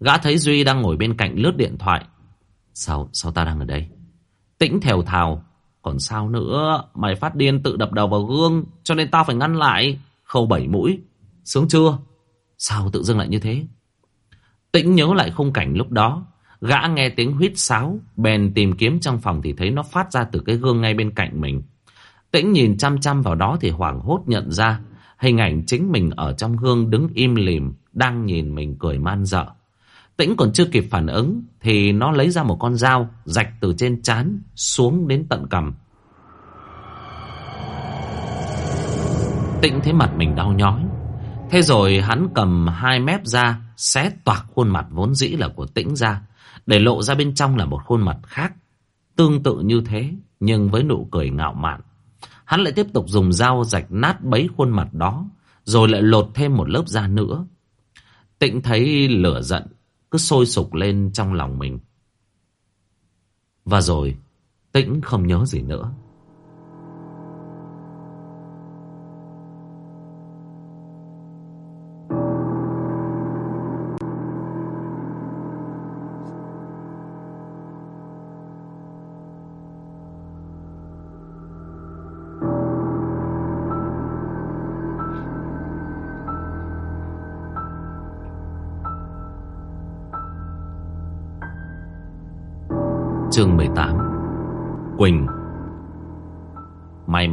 Gã thấy Duy đang ngồi bên cạnh lướt điện thoại. Sao, sao ta đang ở đây? Tĩnh thèo thào. Còn sao nữa, mày phát điên tự đập đầu vào gương, cho nên tao phải ngăn lại. Khâu bảy mũi. Sướng chưa? Sao tự dưng lại như thế? Tĩnh nhớ lại khung cảnh lúc đó. Gã nghe tiếng huýt sáo, bèn tìm kiếm trong phòng thì thấy nó phát ra từ cái gương ngay bên cạnh mình. Tĩnh nhìn chăm chăm vào đó thì hoảng hốt nhận ra Hình ảnh chính mình ở trong gương đứng im lìm, đang nhìn mình cười man dợ. Tĩnh còn chưa kịp phản ứng, thì nó lấy ra một con dao, rạch từ trên trán xuống đến tận cằm. Tĩnh thấy mặt mình đau nhói. Thế rồi hắn cầm hai mép ra, xé toạc khuôn mặt vốn dĩ là của Tĩnh ra, để lộ ra bên trong là một khuôn mặt khác. Tương tự như thế, nhưng với nụ cười ngạo mạn. Hắn lại tiếp tục dùng dao rạch nát bấy khuôn mặt đó, rồi lại lột thêm một lớp da nữa. Tĩnh thấy lửa giận cứ sôi sục lên trong lòng mình. Và rồi, Tĩnh không nhớ gì nữa.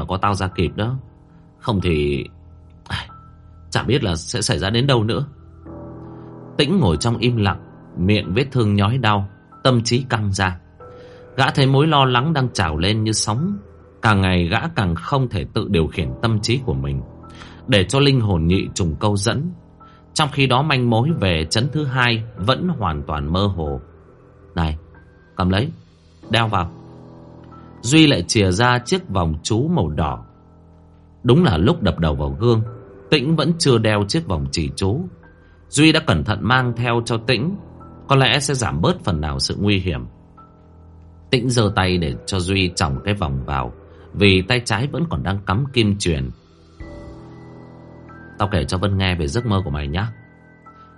Có tao ra kịp đó. Không thì Chả biết là sẽ xảy ra đến đâu nữa. Tĩnh ngồi trong im lặng, Miệng vết thương nhói đau, Tâm trí căng ra. Gã thấy mối lo lắng đang trào lên như sóng, Càng ngày gã càng không thể tự điều khiển tâm trí của mình. Để cho linh hồn nhị trùng câu dẫn, Trong khi đó manh mối về chấn thứ hai Vẫn hoàn toàn mơ hồ. Này, Cầm lấy, Đeo vào. Duy lại chìa ra chiếc vòng chú màu đỏ. Đúng là lúc đập đầu vào gương, Tĩnh vẫn chưa đeo chiếc vòng chỉ chú. Duy đã cẩn thận mang theo cho Tĩnh, Có lẽ sẽ giảm bớt phần nào sự nguy hiểm. Tĩnh giơ tay để cho Duy tròng cái vòng vào, Vì tay trái vẫn còn đang cắm kim truyền Tao kể cho Vân nghe về giấc mơ của mày nhé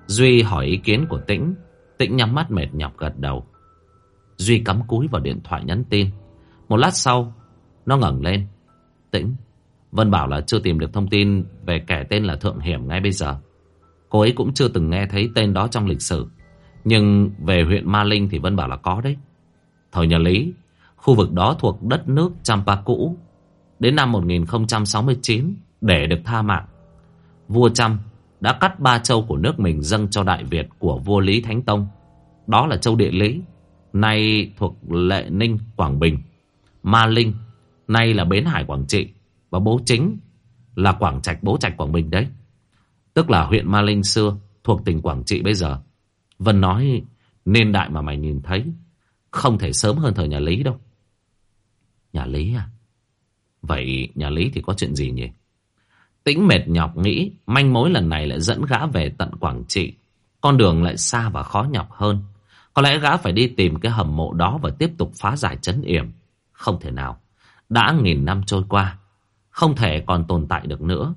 Duy hỏi ý kiến của Tĩnh Tĩnh nhắm mắt mệt nhọc gật đầu. Duy cắm cúi vào điện thoại nhắn tin. Một lát sau, nó ngẩng lên. Tĩnh, Vân bảo là chưa tìm được thông tin về kẻ tên là Thượng Hiểm ngay bây giờ. Cô ấy cũng chưa từng nghe thấy tên đó trong lịch sử. Nhưng về huyện Ma Linh thì Vân bảo là có đấy. Thời nhà Lý, khu vực đó thuộc đất nước Champa cũ. Đến năm 1069, để được tha mạng, vua Chăm đã cắt ba châu của nước mình dâng cho Đại Việt của vua Lý Thánh Tông. Đó là châu địa lý, nay thuộc Lệ Ninh, Quảng Bình. Ma Linh, nay là Bến Hải, Quảng Trị. Và bố chính là Quảng Trạch, bố Trạch, Quảng Bình đấy. Tức là huyện Ma Linh xưa, thuộc tỉnh Quảng Trị bây giờ. Vân nói, nên đại mà mày nhìn thấy, không thể sớm hơn thời nhà Lý đâu. Nhà Lý à? Vậy nhà Lý thì có chuyện gì nhỉ? Tĩnh mệt nhọc nghĩ, manh mối lần này lại dẫn gã về tận Quảng Trị. Con đường lại xa và khó nhọc hơn. Có lẽ gã phải đi tìm cái hầm mộ đó và tiếp tục phá giải chấn yểm. Không thể nào. Đã nghìn năm trôi qua. Không thể còn tồn tại được nữa.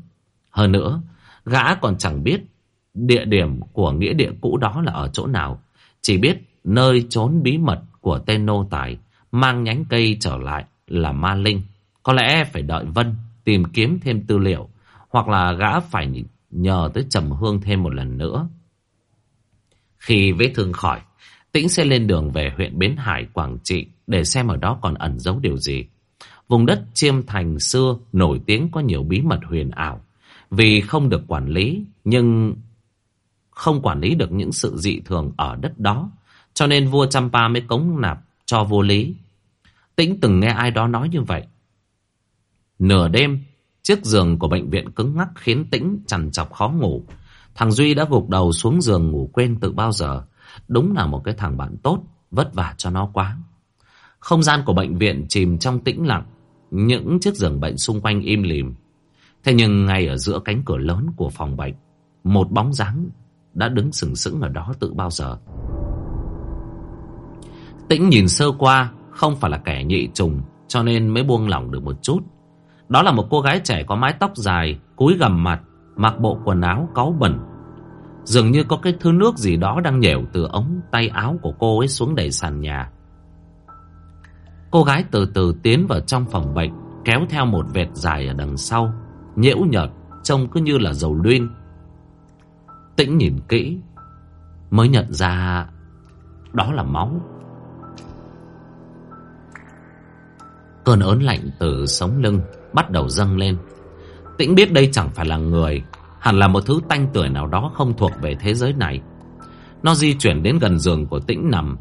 Hơn nữa, gã còn chẳng biết địa điểm của nghĩa địa cũ đó là ở chỗ nào. Chỉ biết nơi trốn bí mật của tên nô tài mang nhánh cây trở lại là ma linh. Có lẽ phải đợi Vân tìm kiếm thêm tư liệu hoặc là gã phải nhờ tới trầm hương thêm một lần nữa. Khi vết thương khỏi, Tĩnh sẽ lên đường về huyện Bến Hải, Quảng Trị để xem ở đó còn ẩn giấu điều gì. Vùng đất Chiêm Thành xưa nổi tiếng có nhiều bí mật huyền ảo. Vì không được quản lý, nhưng không quản lý được những sự dị thường ở đất đó. Cho nên vua Champa mới cống nạp cho vô Lý. Tĩnh từng nghe ai đó nói như vậy. Nửa đêm, chiếc giường của bệnh viện cứng ngắc khiến Tĩnh chằn chọc khó ngủ. Thằng Duy đã gục đầu xuống giường ngủ quên từ bao giờ. Đúng là một cái thằng bạn tốt Vất vả cho nó quá không gian của bệnh viện chìm trong tĩnh lặng, Những chiếc giường bệnh xung quanh im lìm. Thế nhưng ngay ở giữa cánh cửa lớn của phòng bệnh, Một bóng dáng đã đứng sừng sững ở đó từ bao giờ? Tĩnh nhìn sơ qua, Không phải là kẻ nhị trùng, Cho nên mới buông lỏng được một chút. Đó là một cô gái trẻ có mái tóc dài, Cúi gằm mặt, Mặc bộ quần áo cáu bẩn. Dường như có cái thứ nước gì đó đang nhểu từ ống tay áo của cô ấy xuống đầy sàn nhà. Cô gái từ từ tiến vào trong phòng bệnh, kéo theo một vệt dài ở đằng sau, nhễu nhợt, trông cứ như là dầu luyên. Tĩnh nhìn kỹ, mới nhận ra đó là máu. Cơn ớn lạnh từ sống lưng bắt đầu dâng lên. Tĩnh biết đây chẳng phải là người Hẳn là một thứ tanh tưởi nào đó không thuộc về thế giới này Nó di chuyển đến gần giường của Tĩnh nằm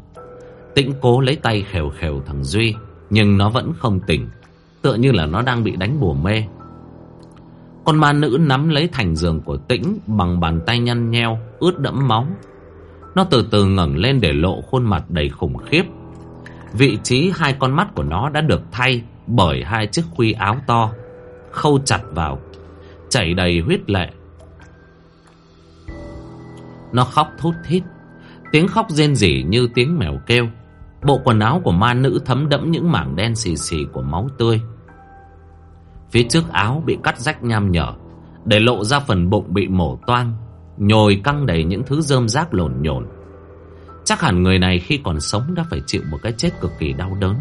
Tĩnh cố lấy tay khều khều thằng Duy, Nhưng nó vẫn không tỉnh, Tựa như là nó đang bị đánh bùa mê. Con ma nữ nắm lấy thành giường của Tĩnh Bằng bàn tay nhăn nheo, Ướt đẫm máu. Nó từ từ ngẩng lên để lộ khuôn mặt đầy khủng khiếp. Vị trí hai con mắt của nó đã được thay Bởi hai chiếc khuy áo to, Khâu chặt vào, Chảy đầy huyết lệ. Nó khóc thút thít, Tiếng khóc rên rỉ như tiếng mèo kêu. Bộ quần áo của ma nữ thấm đẫm những mảng đen xì xì của máu tươi. Phía trước áo bị cắt rách nham nhở Để lộ ra phần bụng bị mổ toang Nhồi căng đầy những thứ rơm rác lộn nhổn Chắc hẳn người này khi còn sống đã phải chịu một cái chết cực kỳ đau đớn.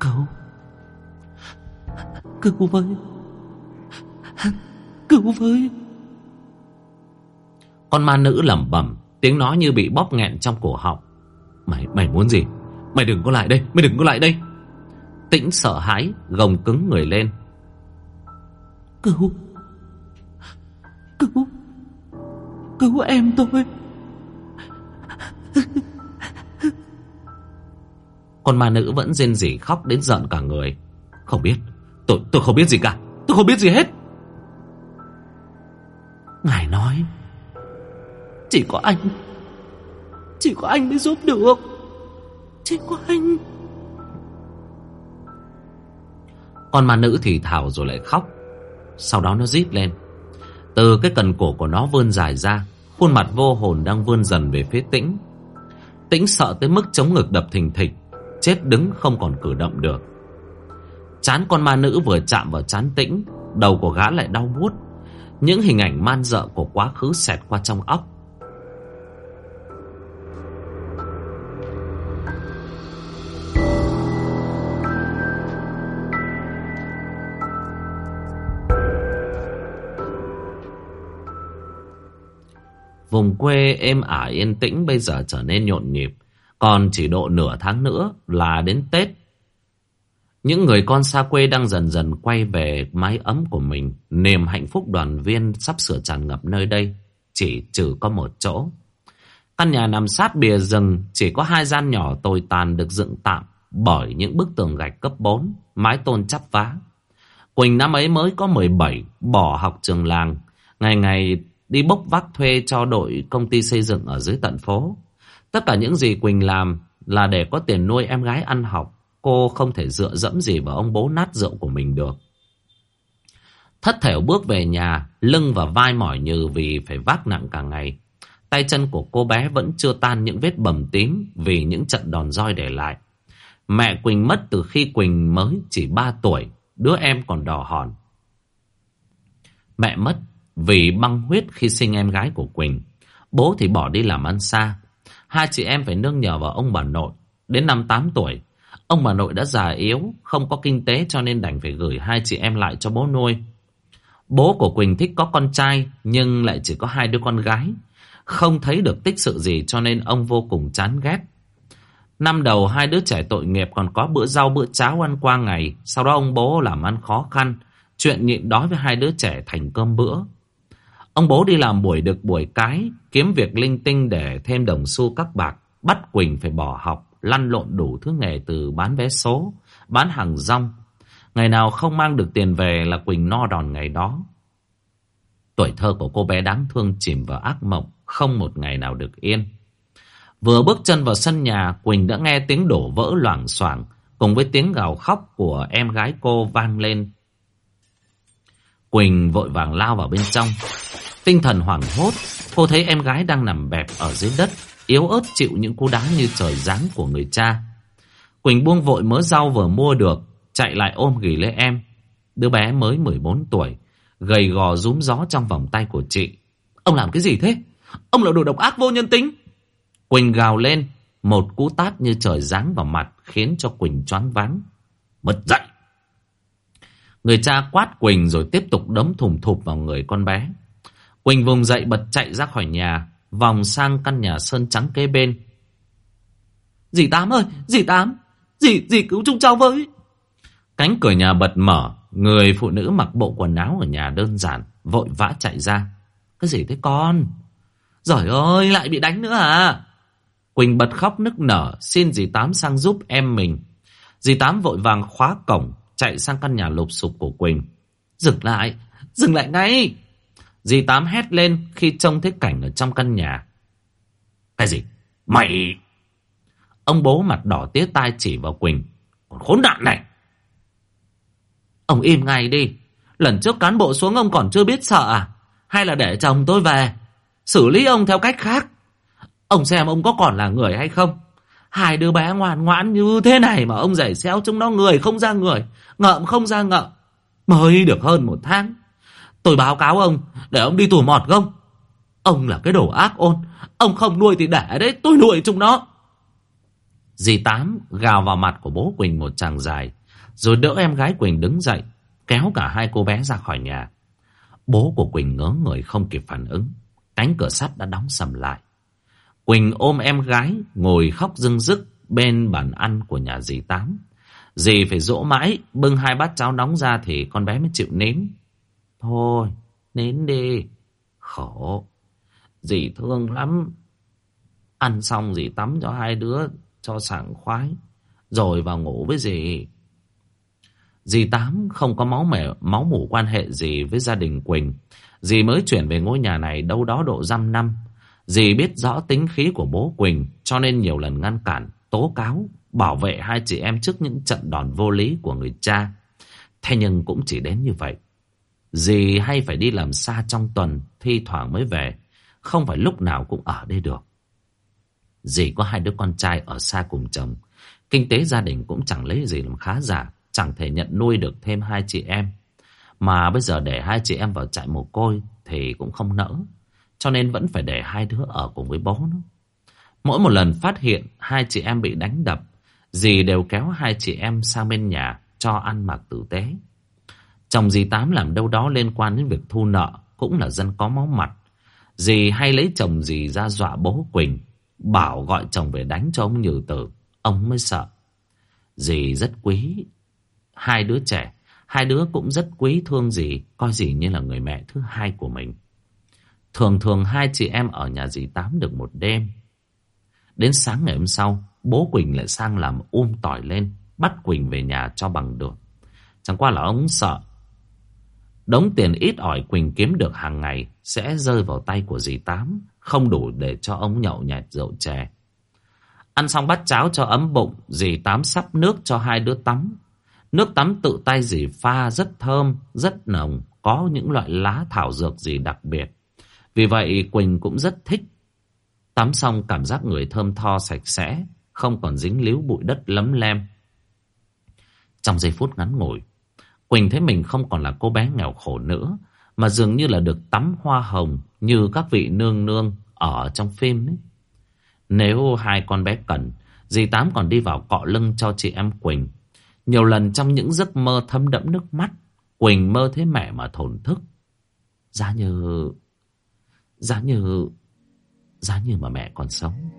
Cứu Cứu với Cứu với. Con ma nữ lẩm bẩm Tiếng nói như bị bóp nghẹn trong cổ họng Mày, mày muốn gì? Mày đừng có lại đây, mày đừng có lại đây. Tĩnh sợ hãi, gồng cứng người lên. Cứu Cứu Cứu em tôi. Con ma nữ vẫn rên rỉ khóc đến giận cả người. Không biết Tôi, tôi không biết gì cả. Tôi không biết gì hết. Ngài nói Chỉ có anh chỉ có anh mới giúp được. Chỉ có anh. Con ma nữ thì thào rồi lại khóc. Sau đó nó rít lên. Từ cái cần cổ của nó vươn dài ra, Khuôn mặt vô hồn đang vươn dần về phía tĩnh. Tĩnh sợ tới mức chống ngực đập thình thịch, Chết đứng không còn cử động được. Chán con ma nữ vừa chạm vào chán tĩnh, Đầu của gã lại đau buốt. Những hình ảnh man dợ của quá khứ xẹt qua trong óc Vùng quê êm ả yên tĩnh bây giờ trở nên nhộn nhịp. Còn chỉ độ nửa tháng nữa là đến Tết. Những người con xa quê đang dần dần quay về mái ấm của mình. Niềm hạnh phúc đoàn viên sắp sửa tràn ngập nơi đây. Chỉ trừ có một chỗ. Căn nhà nằm sát bìa rừng chỉ có hai gian nhỏ tồi tàn được dựng tạm bởi những bức tường gạch cấp 4, mái tôn chắp vá. Quỳnh năm ấy mới có 17, bỏ học trường làng. Ngày ngày đi bốc vác thuê cho đội công ty xây dựng ở dưới tận phố. Tất cả những gì Quỳnh làm là để có tiền nuôi em gái ăn học. Cô không thể dựa dẫm gì vào ông bố nát rượu của mình được. Thất thểu bước về nhà, lưng và vai mỏi như vì phải vác nặng cả ngày. Tay chân của cô bé vẫn chưa tan những vết bầm tím vì những trận đòn roi để lại. Mẹ Quỳnh mất từ khi Quỳnh mới chỉ 3 tuổi, đứa em còn đỏ hòn. Mẹ mất vì băng huyết khi sinh em gái của Quỳnh. Bố thì bỏ đi làm ăn xa. Hai chị em phải nương nhờ vào ông bà nội. Đến năm 8 tuổi, ông bà nội đã già yếu, không có kinh tế cho nên đành phải gửi hai chị em lại cho bố nuôi. Bố của Quỳnh thích có con trai nhưng lại chỉ có hai đứa con gái. Không thấy được tích sự gì cho nên ông vô cùng chán ghét. Năm đầu hai đứa trẻ tội nghiệp còn có bữa rau bữa cháo ăn qua ngày. Sau đó ông bố làm ăn khó khăn. Chuyện nhịn đói với hai đứa trẻ thành cơm bữa. Ông bố đi làm buổi được buổi cái, kiếm việc linh tinh để thêm đồng xu các bạc, bắt Quỳnh phải bỏ học, lăn lộn đủ thứ nghề từ bán vé số, bán hàng rong. Ngày nào không mang được tiền về là Quỳnh no đòn ngày đó. Tuổi thơ của cô bé đáng thương chìm vào ác mộng, không một ngày nào được yên. Vừa bước chân vào sân nhà, Quỳnh đã nghe tiếng đổ vỡ loảng xoảng cùng với tiếng gào khóc của em gái cô vang lên. Quỳnh vội vàng lao vào bên trong. Tinh thần hoảng hốt, cô thấy em gái đang nằm bẹp ở dưới đất, yếu ớt chịu những cú đá như trời giáng của người cha. Quỳnh buông vội mớ rau vừa mua được, chạy lại ôm ghì lấy em. Đứa bé mới 14 tuổi, gầy gò rúm gió trong vòng tay của chị. Ông làm cái gì thế? Ông là đồ độc ác vô nhân tính. Quỳnh gào lên, một cú tát như trời giáng vào mặt khiến cho Quỳnh choáng váng. Mất dậy! Người cha quát Quỳnh rồi tiếp tục đấm thùng thụp vào người con bé. Quỳnh vùng dậy bật chạy ra khỏi nhà, vòng sang căn nhà sơn trắng kế bên. Dì Tám ơi, dì Tám, dì, dì cứu chúng cháu với. Cánh cửa nhà bật mở, Người phụ nữ mặc bộ quần áo ở nhà đơn giản Vội vã chạy ra Cái gì thế con Giỏi ơi lại bị đánh nữa à Quỳnh bật khóc nức nở Xin dì Tám sang giúp em mình Dì Tám vội vàng khóa cổng Chạy sang căn nhà lụp sụp của Quỳnh. Dừng lại Dừng lại ngay. Dì Tám hét lên khi trông thấy cảnh ở trong căn nhà. Cái gì? Mày Ông bố mặt đỏ tía tai chỉ vào Quỳnh. Còn khốn nạn này. Ông im ngay đi. Lần trước cán bộ xuống ông còn chưa biết sợ à? Hay là để chồng tôi về? Xử lý ông theo cách khác. Ông xem ông có còn là người hay không? Hai đứa bé ngoan ngoãn như thế này Mà ông giày xéo chúng nó người không ra người, Ngợm không ra ngợm. Mới được hơn một tháng, Tôi báo cáo ông Để ông đi tù mọt không Ông là cái đồ ác ôn, Ông không nuôi thì để đấy, tôi nuôi chúng nó. Dì Tám gào vào mặt của bố Quỳnh một tràng dài, Rồi đỡ em gái Quỳnh đứng dậy, Kéo cả hai cô bé ra khỏi nhà. Bố của Quỳnh ngớ người không kịp phản ứng, Cánh cửa sắt đã đóng sầm lại. Quỳnh ôm em gái Ngồi khóc dưng dứt Bên bàn ăn của nhà dì Tám. Dì phải dỗ mãi Bưng hai bát cháo nóng ra Thì con bé mới chịu nếm. Thôi nếm đi. Khổ. Dì thương lắm. Ăn xong dì tắm cho hai đứa Cho sảng khoái Rồi vào ngủ với dì. Dì Tám không có máu mẻ, máu mủ quan hệ gì với gia đình Quỳnh. Dì mới chuyển về ngôi nhà này đâu đó độ dăm năm. Dì biết rõ tính khí của bố Quỳnh cho nên nhiều lần ngăn cản, tố cáo, bảo vệ hai chị em trước những trận đòn vô lý của người cha. Thế nhưng cũng chỉ đến như vậy. Dì hay phải đi làm xa trong tuần, thi thoảng mới về. Không phải lúc nào cũng ở đây được. Dì có hai đứa con trai ở xa cùng chồng. Kinh tế gia đình cũng chẳng lấy gì làm khá giả chẳng thể nhận nuôi được thêm hai chị em. Mà bây giờ để hai chị em vào trại mồ côi thì cũng không nỡ. Cho nên vẫn phải để hai đứa ở cùng với bố nữa. Mỗi một lần phát hiện hai chị em bị đánh đập, dì đều kéo hai chị em sang bên nhà cho ăn mặc tử tế. Chồng dì Tám làm đâu đó liên quan đến việc thu nợ, cũng là dân có máu mặt. Dì hay lấy chồng dì ra dọa bố Quỳnh, bảo gọi chồng về đánh cho ông nhử tử, ông mới sợ. Dì rất quý Hai đứa trẻ, hai đứa cũng rất quý thương dì, coi dì như là người mẹ thứ hai của mình. Thường thường hai chị em ở nhà dì Tám được một đêm. Đến sáng ngày hôm sau, bố Quỳnh lại sang làm um tỏi lên, bắt Quỳnh về nhà cho bằng được. Chẳng qua là ông sợ. Đống tiền ít ỏi Quỳnh kiếm được hàng ngày sẽ rơi vào tay của dì Tám, không đủ để cho ông nhậu nhạt rượu chè. Ăn xong bát cháo cho ấm bụng, dì Tám sắp nước cho hai đứa tắm. Nước tắm tự tay dì pha rất thơm, rất nồng, có những loại lá thảo dược gì đặc biệt. Vì vậy Quỳnh cũng rất thích. Tắm xong cảm giác người thơm tho sạch sẽ, không còn dính líu bụi đất lấm lem. Trong giây phút ngắn ngủi, Quỳnh thấy mình không còn là cô bé nghèo khổ nữa, mà dường như là được tắm hoa hồng như các vị nương nương ở trong phim ấy. Nếu hai con bé cần, dì Tám còn đi vào cọ lưng cho chị em Quỳnh. Nhiều lần trong những giấc mơ thấm đẫm nước mắt, Quỳnh mơ thấy mẹ mà thổn thức. Giá như... Giá như... Giá như mà mẹ còn sống.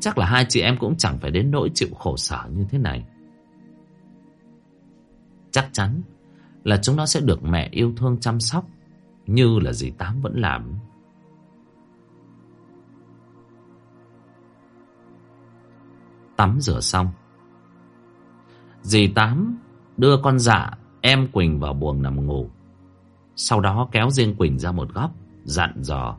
Chắc là hai chị em cũng chẳng phải đến nỗi chịu khổ sở như thế này. Chắc chắn là chúng nó sẽ được mẹ yêu thương chăm sóc như là dì Tám vẫn làm. Tắm rửa xong, Dì Tám đưa con dạ em Quỳnh vào buồng nằm ngủ. Sau đó kéo riêng Quỳnh ra một góc, dặn dò.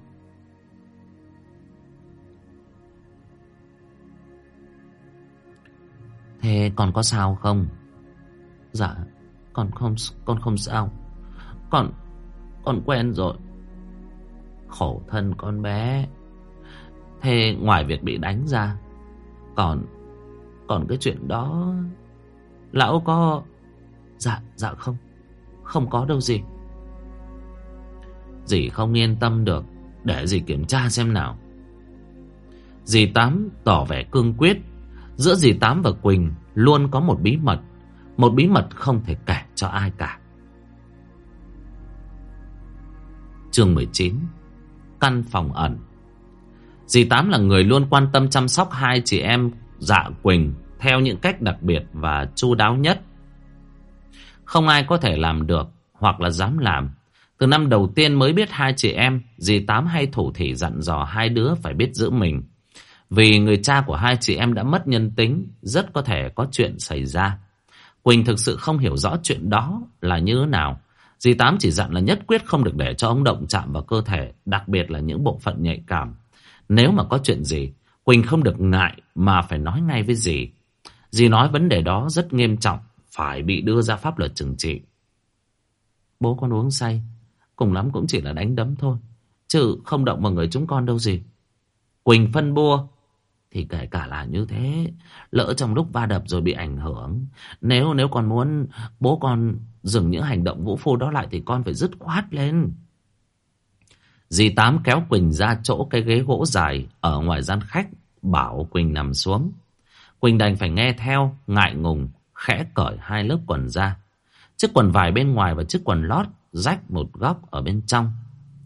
Thế con có sao không? Dạ, con không con không sao. Con con quen rồi. Khổ thân con bé. Thế ngoài việc bị đánh ra, còn còn cái chuyện đó Lão có... Dạ, dạ không. Không có đâu gì. Dì không yên tâm được. Để dì kiểm tra xem nào. Dì Tám tỏ vẻ cương quyết. Giữa dì Tám và Quỳnh luôn có một bí mật. Một bí mật không thể kể cho ai cả. Chương 19 Căn phòng ẩn Dì Tám là người luôn quan tâm chăm sóc hai chị em Dạ Quỳnh, theo những cách đặc biệt và chu đáo nhất. Không ai có thể làm được hoặc là dám làm. Từ năm đầu tiên mới biết hai chị em, dì Tám hay thủ thì dặn dò hai đứa phải biết giữ mình. Vì người cha của hai chị em đã mất nhân tính, rất có thể có chuyện xảy ra. Quỳnh thực sự không hiểu rõ chuyện đó là như thế nào. Dì Tám chỉ dặn là nhất quyết không được để cho ông Động chạm vào cơ thể, đặc biệt là những bộ phận nhạy cảm. Nếu mà có chuyện gì, Quỳnh không được ngại mà phải nói ngay với dì. Dì nói vấn đề đó rất nghiêm trọng, phải bị đưa ra pháp luật trừng trị. Bố con uống say, cùng lắm cũng chỉ là đánh đấm thôi, chứ không động vào người chúng con đâu gì. Quỳnh phân bua, thì kể cả là như thế, lỡ trong lúc va đập rồi bị ảnh hưởng. Nếu nếu con muốn bố con dừng những hành động vũ phu đó lại thì con phải dứt khoát lên. Dì Tám kéo Quỳnh ra chỗ cái ghế gỗ dài ở ngoài gian khách, bảo Quỳnh nằm xuống. Quỳnh đành phải nghe theo, ngại ngùng, khẽ cởi hai lớp quần ra. Chiếc quần vải bên ngoài và chiếc quần lót rách một góc ở bên trong.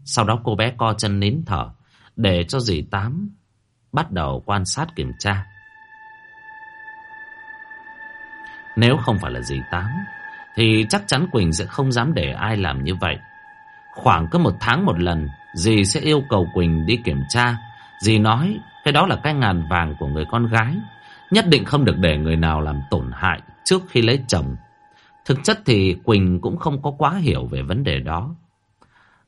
Sau đó cô bé co chân nín thở, để cho dì Tám bắt đầu quan sát kiểm tra. Nếu không phải là dì Tám, thì chắc chắn Quỳnh sẽ không dám để ai làm như vậy. Khoảng cứ một tháng một lần, dì sẽ yêu cầu Quỳnh đi kiểm tra. Dì nói cái đó là cái ngàn vàng của người con gái. Nhất định không được để người nào làm tổn hại trước khi lấy chồng. Thực chất thì Quỳnh cũng không có quá hiểu về vấn đề đó.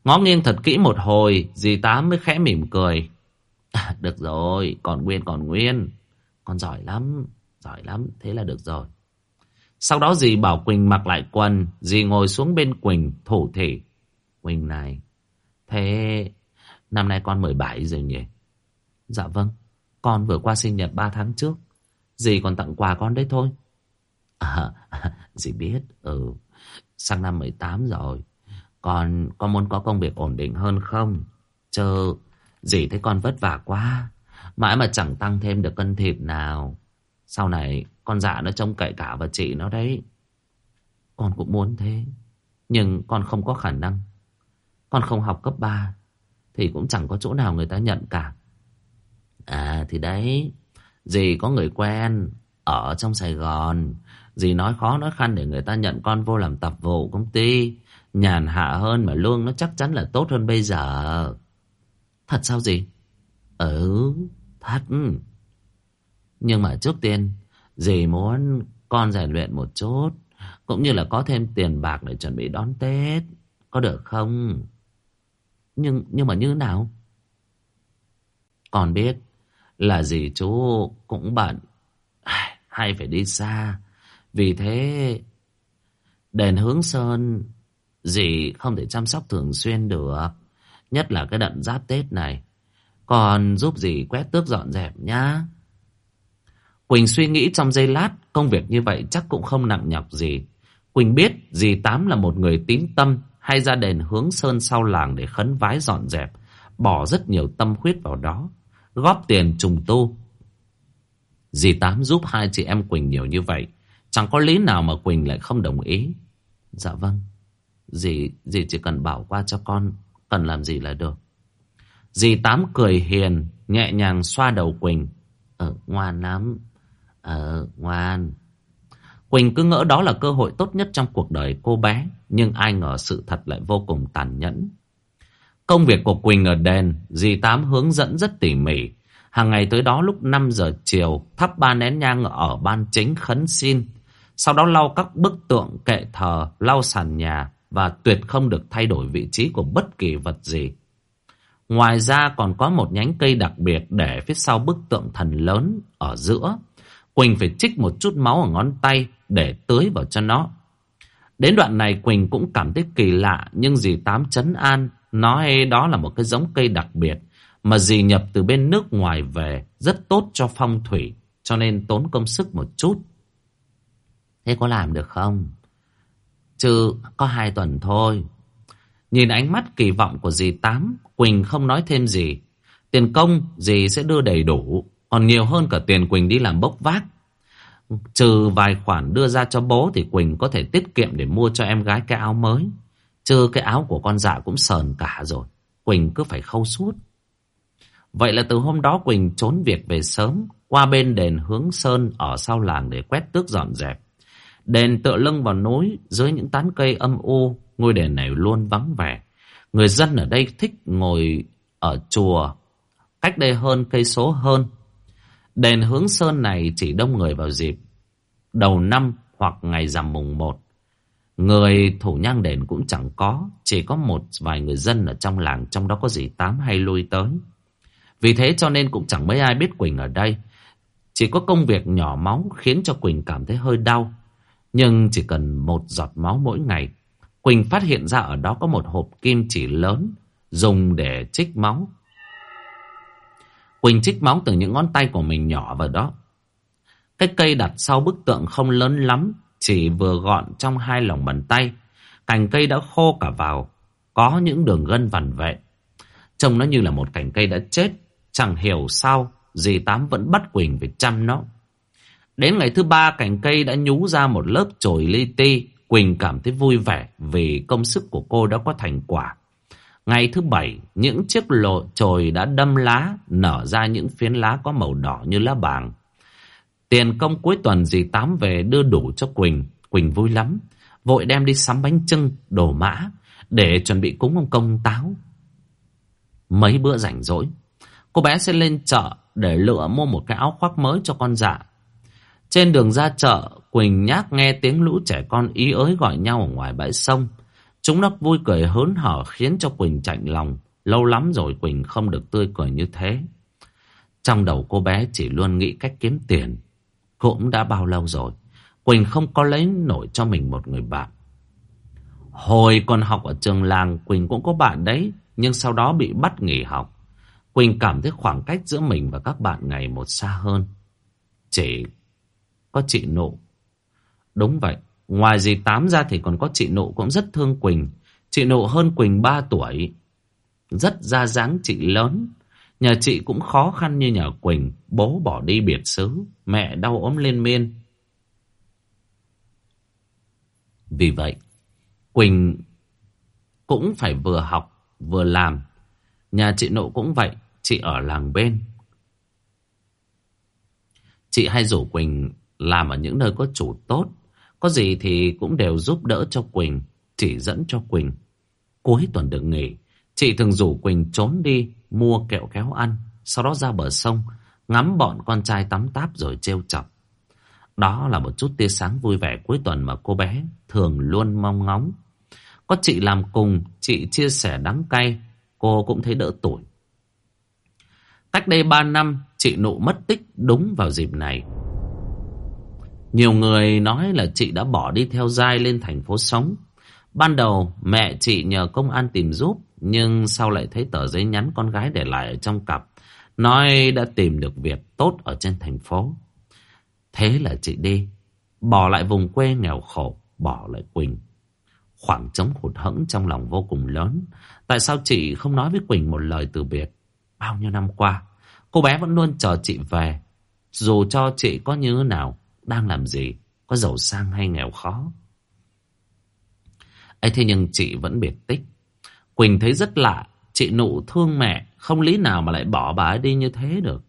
Ngó nghiêng thật kỹ một hồi, dì Tám mới khẽ mỉm cười. À, được rồi, còn nguyên còn nguyên. Con giỏi lắm, giỏi lắm, thế là được rồi. Sau đó dì bảo Quỳnh mặc lại quần, dì ngồi xuống bên Quỳnh, thủ thỉ. Quỳnh này, thế năm nay con 17 rồi nhỉ? Dạ vâng, con vừa qua sinh nhật 3 tháng trước. Dì còn tặng quà con đấy thôi. À, <laughs> dì biết, ừ, sang năm 18 rồi. Còn con muốn có công việc ổn định hơn không? Chờ Dì thấy con vất vả quá. Mãi mà chẳng tăng thêm được cân thịt nào. Sau này con dạ nó trông cậy cả vào chị nó đấy. Con cũng muốn thế Nhưng con không có khả năng. Con không học cấp 3 Thì cũng chẳng có chỗ nào người ta nhận cả. À thì đấy Dì có người quen Ở trong Sài Gòn. Dì nói khó nói khăn để người ta nhận con vô làm tập vụ công ty Nhàn hạ hơn mà lương nó chắc chắn là tốt hơn bây giờ Thật sao gì? Ừ, thật. Nhưng mà trước tiên, dì muốn con rèn luyện một chút. Cũng như là có thêm tiền bạc để chuẩn bị đón Tết. Có được không? Nhưng nhưng mà như nào? Con biết là dì chú cũng bận. Hay phải đi xa. Vì thế, đền hướng sơn, dì không thể chăm sóc thường xuyên được. Nhất là cái đận giáp Tết này. Còn giúp gì quét tước dọn dẹp nhá. Quỳnh suy nghĩ trong giây lát Công việc như vậy chắc cũng không nặng nhọc gì. Quỳnh biết dì Tám là một người tín tâm Hay ra đền hướng sơn sau làng để khấn vái dọn dẹp Bỏ rất nhiều tâm huyết vào đó Góp tiền trùng tu. Dì Tám giúp hai chị em Quỳnh nhiều như vậy Chẳng có lý nào mà Quỳnh lại không đồng ý. Dạ vâng. Dì, dì chỉ cần bảo qua cho con Cần làm gì là được. Dì Tám cười hiền Nhẹ nhàng xoa đầu Quỳnh. Ờ ngoan lắm. Ờ ngoan. Quỳnh cứ ngỡ đó là cơ hội tốt nhất trong cuộc đời cô bé Nhưng ai ngờ sự thật lại vô cùng tàn nhẫn. Công việc của Quỳnh ở đền Dì Tám hướng dẫn rất tỉ mỉ. Hàng ngày tới đó lúc 5 giờ chiều Thắp ba nén nhang ở ban chính khấn xin. Sau đó lau các bức tượng, kệ thờ, Lau sàn nhà và tuyệt không được thay đổi vị trí của bất kỳ vật gì. Ngoài ra còn có một nhánh cây đặc biệt để phía sau bức tượng thần lớn ở giữa. Quỳnh phải trích một chút máu ở ngón tay để tưới vào cho nó. Đến đoạn này Quỳnh cũng cảm thấy kỳ lạ, nhưng dì Tám chấn an nói đó là một cái giống cây đặc biệt mà dì nhập từ bên nước ngoài về, rất tốt cho phong thủy, cho nên tốn công sức một chút. Thế có làm được không? Chứ có hai tuần thôi. Nhìn ánh mắt kỳ vọng của dì Tám, Quỳnh không nói thêm gì. Tiền công dì sẽ đưa đầy đủ, còn nhiều hơn cả tiền Quỳnh đi làm bốc vác. Trừ vài khoản đưa ra cho bố thì Quỳnh có thể tiết kiệm để mua cho em gái cái áo mới. Chứ cái áo của con dạ cũng sờn cả rồi. Quỳnh cứ phải khâu suốt. Vậy là từ hôm đó Quỳnh trốn việc về sớm, qua bên đền hướng sơn ở sau làng để quét tước dọn dẹp. Đền tựa lưng vào núi dưới những tán cây âm u, ngôi đền này luôn vắng vẻ. Người dân ở đây thích ngồi ở chùa, cách đây hơn cây số hơn. Đền hướng sơn này chỉ đông người vào dịp đầu năm hoặc ngày rằm mùng một. Người thủ nhang đền cũng chẳng có, chỉ có một vài người dân ở trong làng, trong đó có dì Tám hay lui tới. Vì thế cho nên cũng chẳng mấy ai biết Quỳnh ở đây. Chỉ có công việc nhỏ máu khiến cho Quỳnh cảm thấy hơi đau. Nhưng chỉ cần một giọt máu mỗi ngày, Quỳnh phát hiện ra ở đó có một hộp kim chỉ lớn dùng để trích máu. Quỳnh trích máu từ những ngón tay của mình nhỏ vào đó. Cái cây đặt sau bức tượng không lớn lắm, chỉ vừa gọn trong hai lòng bàn tay. Cành cây đã khô cả vào, có những đường gân vằn vẹn. Trông nó như là một cành cây đã chết, chẳng hiểu sao dì Tám vẫn bắt Quỳnh phải chăm nó. Đến ngày thứ ba cành cây đã nhú ra một lớp chồi li ti. Quỳnh cảm thấy vui vẻ vì công sức của cô đã có thành quả. Ngày thứ bảy, những chiếc lộ chồi đã đâm lá, nở ra những phiến lá có màu đỏ như lá bàng. Tiền công cuối tuần dì Tám về đưa đủ cho Quỳnh. Quỳnh vui lắm, vội đem đi sắm bánh trưng, đồ mã, để chuẩn bị cúng ông công táo. Mấy bữa rảnh rỗi, cô bé sẽ lên chợ để lựa mua một cái áo khoác mới cho con dạ. Trên đường ra chợ, Quỳnh nhác nghe tiếng lũ trẻ con ý ới gọi nhau ở ngoài bãi sông. Chúng nó vui cười hớn hở khiến cho Quỳnh chạnh lòng. Lâu lắm rồi Quỳnh không được tươi cười như thế. Trong đầu cô bé chỉ luôn nghĩ cách kiếm tiền. Cũng đã bao lâu rồi. Quỳnh không có lấy nổi cho mình một người bạn. Hồi còn học ở trường làng Quỳnh cũng có bạn đấy. Nhưng sau đó bị bắt nghỉ học. Quỳnh cảm thấy khoảng cách giữa mình và các bạn ngày một xa hơn. Chỉ có chị nụ. Đúng vậy, ngoài dì Tám ra thì còn có chị nụ cũng rất thương Quỳnh. Chị nụ hơn Quỳnh 3 tuổi. Rất ra dáng chị lớn. Nhà chị cũng khó khăn như nhà Quỳnh. Bố bỏ đi biệt xứ. Mẹ đau ốm lên miên. Vì vậy, Quỳnh cũng phải vừa học vừa làm. Nhà chị nộ cũng vậy. Chị ở làng bên. Chị hay rủ Quỳnh làm ở những nơi có chủ tốt. Có gì thì cũng đều giúp đỡ cho Quỳnh, chỉ dẫn cho Quỳnh. Cuối tuần được nghỉ, chị thường rủ Quỳnh trốn đi mua kẹo kéo ăn, sau đó ra bờ sông, ngắm bọn con trai tắm táp rồi trêu chọc. Đó là một chút tia sáng vui vẻ cuối tuần mà cô bé thường luôn mong ngóng. Có chị làm cùng, chị chia sẻ đắng cay, cô cũng thấy đỡ tuổi. Cách đây ba năm, chị nụ mất tích đúng vào dịp này. Nhiều người nói là chị đã bỏ đi theo dai lên thành phố sống. Ban đầu mẹ chị nhờ công an tìm giúp, nhưng sau lại thấy tờ giấy nhắn con gái để lại ở trong cặp. Nói đã tìm được việc tốt ở trên thành phố. Thế là chị đi, bỏ lại vùng quê nghèo khổ, bỏ lại Quỳnh. Khoảng trống hụt hẫng trong lòng vô cùng lớn. Tại sao chị không nói với Quỳnh một lời từ biệt? Bao nhiêu năm qua, cô bé vẫn luôn chờ chị về. Dù cho chị có như thế nào, đang làm gì, có giàu sang hay nghèo khó. ấy thế nhưng chị vẫn biệt tích. Quỳnh thấy rất lạ, chị nụ thương mẹ, không lý nào mà lại bỏ bà ấy đi như thế được.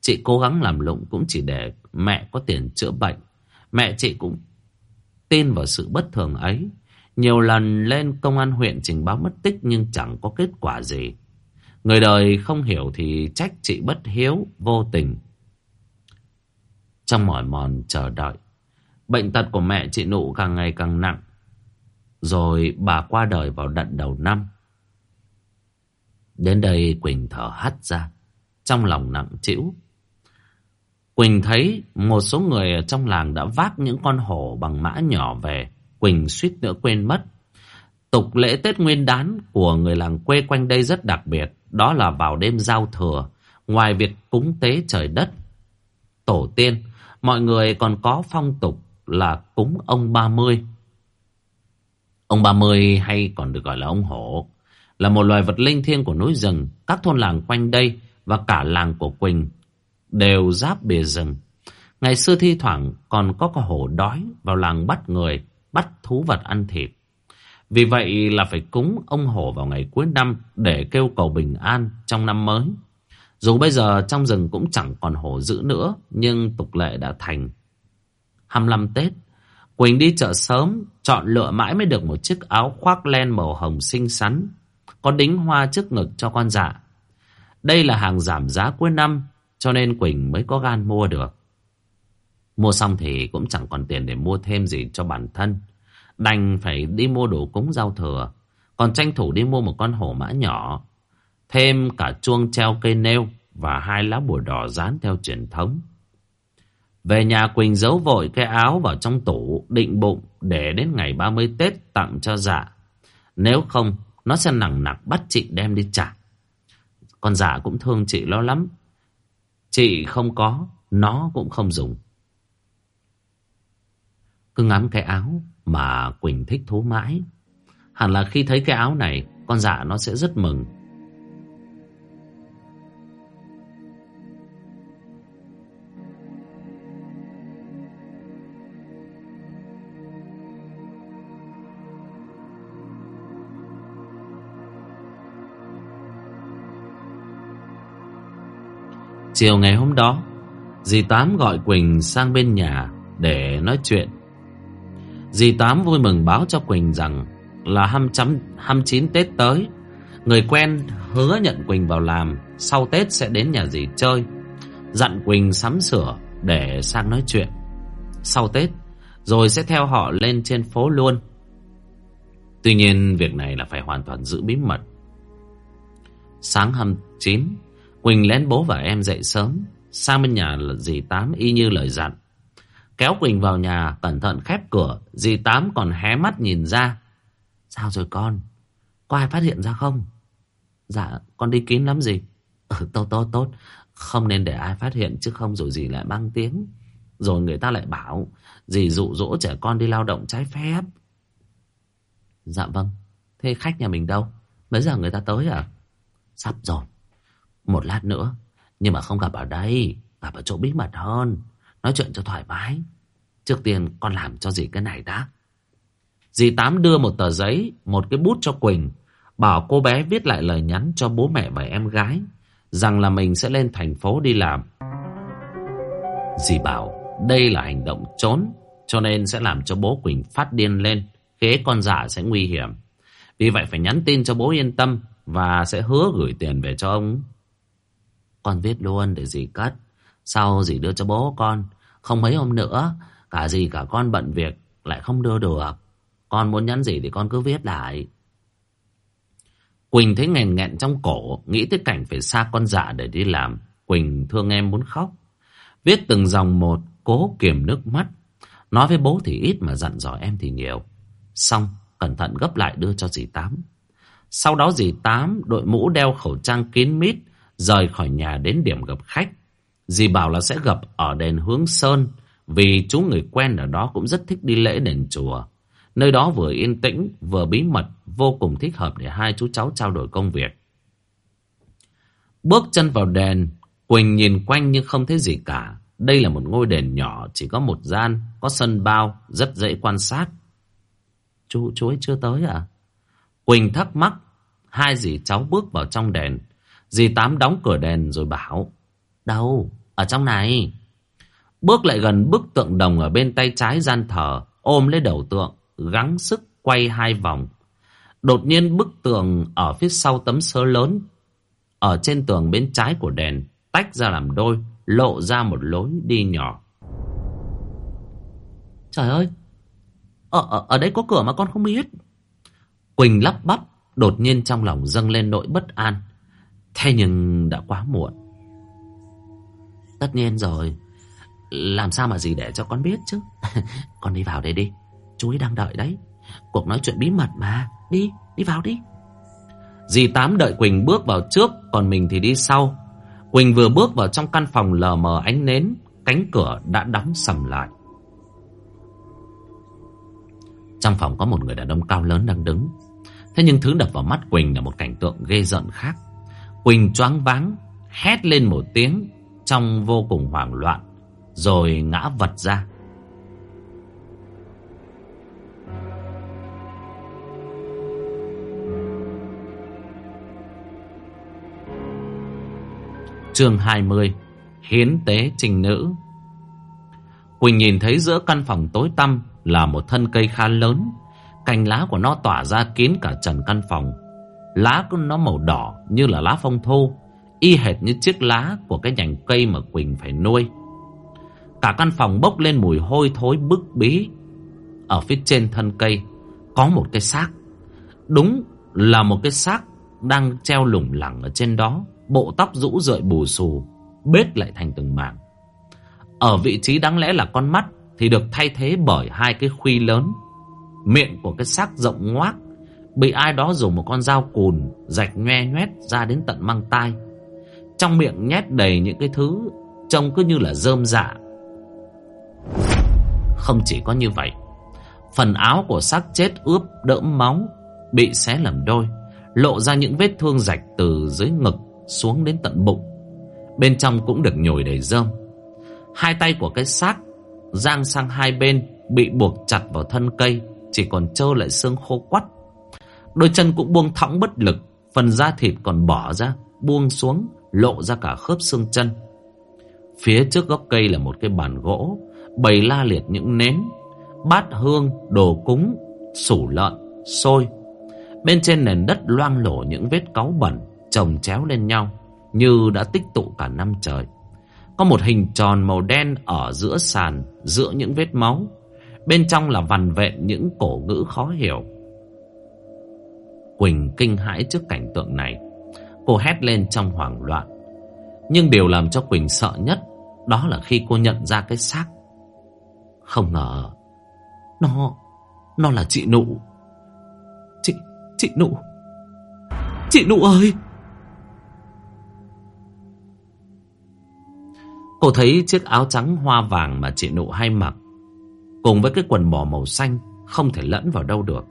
Chị cố gắng làm lụng cũng chỉ để mẹ có tiền chữa bệnh. Mẹ chị cũng tin vào sự bất thường ấy. Nhiều lần lên công an huyện trình báo mất tích nhưng chẳng có kết quả gì. Người đời không hiểu thì trách chị bất hiếu, vô tình. Trong mỏi mòn chờ đợi. Bệnh tật của mẹ chị Nụ càng ngày càng nặng. Rồi bà qua đời vào đận đầu năm. Đến đây Quỳnh thở hắt ra, Trong lòng nặng chịu Quỳnh thấy một số người ở trong làng đã vác những con hổ bằng mã nhỏ về. Quỳnh suýt nữa quên mất. Tục lễ Tết Nguyên đán của người làng quê quanh đây rất đặc biệt. Đó là vào đêm giao thừa, Ngoài việc cúng tế trời đất, Tổ tiên Mọi người còn có phong tục là cúng ông ba mươi. Ông ba mươi hay còn được gọi là ông hổ là một loài vật linh thiêng của núi rừng. Các thôn làng quanh đây và cả làng của Quỳnh đều giáp bìa rừng. Ngày xưa thi thoảng còn có con hổ đói vào làng bắt người, bắt thú vật ăn thịt. Vì vậy là phải cúng ông hổ vào ngày cuối năm để kêu cầu bình an trong năm mới. Dù bây giờ trong rừng cũng chẳng còn hổ dữ nữa, nhưng tục lệ đã thành. 25 Tết, Quỳnh đi chợ sớm, chọn lựa mãi mới được một chiếc áo khoác len màu hồng xinh xắn, có đính hoa trước ngực cho con dạ. Đây là hàng giảm giá cuối năm, cho nên Quỳnh mới có gan mua được. Mua xong thì cũng chẳng còn tiền để mua thêm gì cho bản thân. Đành phải đi mua đồ cúng giao thừa. Còn tranh thủ đi mua một con hổ mã nhỏ. Thêm cả chuông treo cây nêu và hai lá bùa đỏ dán theo truyền thống. Về nhà Quỳnh giấu vội cái áo vào trong tủ định bụng để đến ngày 30 Tết tặng cho dạ. Nếu không, nó sẽ nặng nặc bắt chị đem đi trả. Con dạ cũng thương chị lo lắm. Chị không có, nó cũng không dùng. Cứ ngắm cái áo mà Quỳnh thích thú mãi. Hẳn là khi thấy cái áo này, con dạ nó sẽ rất mừng. Chiều ngày hôm đó, dì Tám gọi Quỳnh sang bên nhà để nói chuyện. Dì Tám vui mừng báo cho Quỳnh rằng là 29 Tết tới. Người quen hứa nhận Quỳnh vào làm, sau Tết sẽ đến nhà dì chơi. Dặn Quỳnh sắm sửa để sang nói chuyện. Sau Tết, rồi sẽ theo họ lên trên phố luôn. Tuy nhiên, việc này là phải hoàn toàn giữ bí mật. Sáng 29, Quỳnh lén bố và em dậy sớm, sang bên nhà là dì Tám y như lời dặn. Kéo Quỳnh vào nhà, cẩn thận khép cửa, dì Tám còn hé mắt nhìn ra. Sao rồi con? Có ai phát hiện ra không? Dạ, con đi kín lắm gì? Ừ, tốt tốt tốt, không nên để ai phát hiện chứ không rồi gì lại băng tiếng. Rồi người ta lại bảo, dì dụ dỗ trẻ con đi lao động trái phép. Dạ vâng, thế khách nhà mình đâu? Mấy giờ người ta tới à? Sắp rồi. Một lát nữa. Nhưng mà không gặp ở đây, Gặp ở chỗ bí mật hơn. Nói chuyện cho thoải mái. Trước tiên con làm cho dì cái này đã. Dì Tám đưa một tờ giấy, Một cái bút cho Quỳnh, Bảo cô bé viết lại lời nhắn cho bố mẹ và em gái, Rằng là mình sẽ lên thành phố đi làm. Dì bảo, đây là hành động trốn, Cho nên sẽ làm cho bố Quỳnh phát điên lên, Kế con giả sẽ nguy hiểm. Vì vậy phải nhắn tin cho bố yên tâm Và sẽ hứa gửi tiền về cho ông con viết luôn để dì cất. Sau dì đưa cho bố con. Không mấy hôm nữa, cả dì cả con bận việc, lại không đưa được. Con muốn nhắn gì thì con cứ viết lại. Quỳnh thấy nghèn nghẹn trong cổ, nghĩ tới cảnh phải xa con dạ để đi làm. Quỳnh thương em muốn khóc. Viết từng dòng một, cố kiềm nước mắt. Nói với bố thì ít mà dặn dò em thì nhiều. Xong, cẩn thận gấp lại đưa cho dì Tám. Sau đó dì Tám đội mũ đeo khẩu trang kín mít, rời khỏi nhà đến điểm gặp khách. Dì bảo là sẽ gặp ở đền Hướng Sơn vì chú người quen ở đó cũng rất thích đi lễ đền chùa. Nơi đó vừa yên tĩnh vừa bí mật vô cùng thích hợp để hai chú cháu trao đổi công việc. Bước chân vào đền, Quỳnh nhìn quanh nhưng không thấy gì cả. Đây là một ngôi đền nhỏ, chỉ có một gian, có sân bao, rất dễ quan sát. Chú, chú ấy chưa tới à? Quỳnh thắc mắc, hai dì cháu bước vào trong đền. Dì Tám đóng cửa đèn rồi bảo Đâu? Ở trong này. Bước lại gần bức tượng đồng ở bên tay trái gian thờ Ôm lấy đầu tượng Gắng sức quay hai vòng. Đột nhiên bức tường ở phía sau tấm sớ lớn Ở trên tường bên trái của đèn Tách ra làm đôi Lộ ra một lối đi nhỏ. Trời ơi ở, ở, ở đây có cửa mà con không biết. Quỳnh lắp bắp Đột nhiên trong lòng dâng lên nỗi bất an. Thế nhưng đã quá muộn. Tất nhiên rồi Làm sao mà gì để cho con biết chứ? <laughs> Con đi vào đây đi Chú ấy đang đợi đấy. Cuộc nói chuyện bí mật mà Đi, đi vào đi. Dì Tám đợi Quỳnh bước vào trước Còn mình thì đi sau. Quỳnh vừa bước vào trong căn phòng lờ mờ ánh nến Cánh cửa đã đóng sầm lại. Trong phòng có một người đàn ông cao lớn đang đứng. Thế nhưng thứ đập vào mắt Quỳnh là một cảnh tượng ghê rợn khác. Quỳnh choáng váng, hét lên một tiếng trong vô cùng hoảng loạn, rồi ngã vật ra. Chương 20 Hiến tế trình nữ Quỳnh nhìn thấy giữa căn phòng tối tăm là một thân cây khá lớn. Cành lá của nó tỏa ra kín cả trần căn phòng. Lá của nó màu đỏ như là lá phong thô, y hệt như chiếc lá của cái nhành cây mà Quỳnh phải nuôi. Cả căn phòng bốc lên mùi hôi thối bức bí. Ở phía trên thân cây có một cái xác. Đúng là một cái xác đang treo lủng lẳng ở trên đó. Bộ tóc rũ rượi bù xù, bết lại thành từng mảng. Ở vị trí đáng lẽ là con mắt thì được thay thế bởi hai cái khuy lớn. Miệng của cái xác rộng ngoác bị ai đó dùng một con dao cùn rạch nhoe nhoét ra đến tận mang tai. Trong miệng nhét đầy những cái thứ trông cứ như là rơm dạ. Không chỉ có như vậy, phần áo của xác chết ướp đẫm máu bị xé làm đôi, lộ ra những vết thương rạch từ dưới ngực xuống đến tận bụng. Bên trong cũng được nhồi đầy rơm. Hai tay của cái xác giang sang hai bên bị buộc chặt vào thân cây, chỉ còn trơ lại xương khô quắt. Đôi chân cũng buông thõng bất lực, phần da thịt còn bỏ ra, buông xuống, lộ ra cả khớp xương chân. Phía trước gốc cây là một cái bàn gỗ, bày la liệt những nến, bát hương, đồ cúng, sủ lợn, sôi. Bên trên nền đất loang lổ những vết cáu bẩn, chồng chéo lên nhau, như đã tích tụ cả năm trời. Có một hình tròn màu đen ở giữa sàn, giữa những vết máu. Bên trong là vằn vẹn những cổ ngữ khó hiểu. Quỳnh kinh hãi trước cảnh tượng này. Cô hét lên trong hoảng loạn. Nhưng điều làm cho Quỳnh sợ nhất, đó là khi cô nhận ra cái xác. Không ngờ, nó nó là chị nụ. Chị chị nụ. Chị nụ ơi. Cô thấy chiếc áo trắng hoa vàng mà chị nụ hay mặc, cùng với cái quần bò màu xanh, không thể lẫn vào đâu được.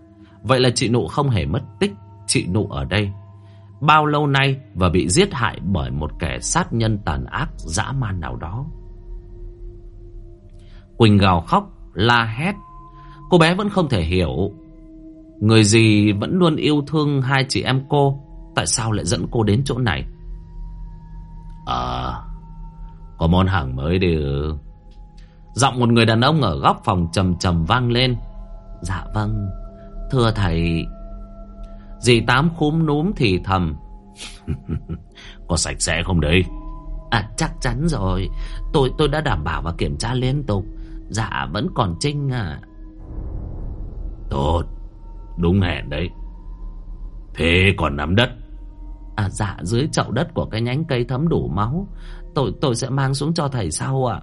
Vậy là chị nụ không hề mất tích, chị nụ ở đây bao lâu nay và bị giết hại bởi một kẻ sát nhân tàn ác dã man nào đó. Quỳnh gào khóc, la hét. Cô bé vẫn không thể hiểu. Người gì vẫn luôn yêu thương hai chị em cô, tại sao lại dẫn cô đến chỗ này? Ờ, có món hàng mới đi Giọng một người đàn ông ở góc phòng trầm trầm vang lên. Dạ vâng, thưa thầy, Dì Tám khúm núm thì thầm. <laughs> Có sạch sẽ không đấy? À chắc chắn rồi. Tôi tôi đã đảm bảo và kiểm tra liên tục. Dạ vẫn còn trinh à. Tốt. Đúng hẹn đấy. Thế còn nắm đất? À dạ dưới chậu đất của cái nhánh cây thấm đủ máu. Tôi tôi sẽ mang xuống cho thầy sau ạ.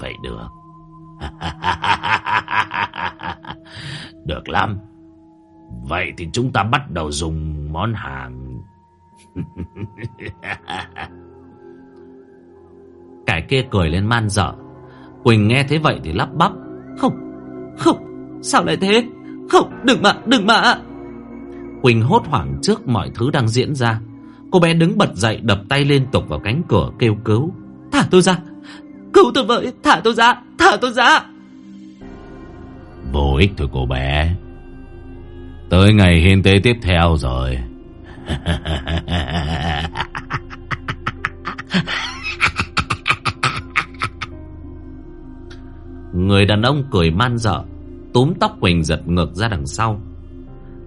Vậy được. <laughs> được lắm. Vậy thì chúng ta bắt đầu dùng món hàng. <laughs> Cái kia cười lên man dở. Quỳnh nghe thế vậy thì lắp bắp. Không, không, sao lại thế? Không, đừng mà, đừng mà. Quỳnh hốt hoảng trước mọi thứ đang diễn ra. Cô bé đứng bật dậy đập tay liên tục vào cánh cửa kêu cứu. Thả tôi ra, cứu tôi với, thả tôi ra, thả tôi ra. Vô ích thôi cô bé. Tới ngày hiến tế tiếp theo rồi. Người đàn ông cười man dở, túm tóc Quỳnh giật ngược ra đằng sau.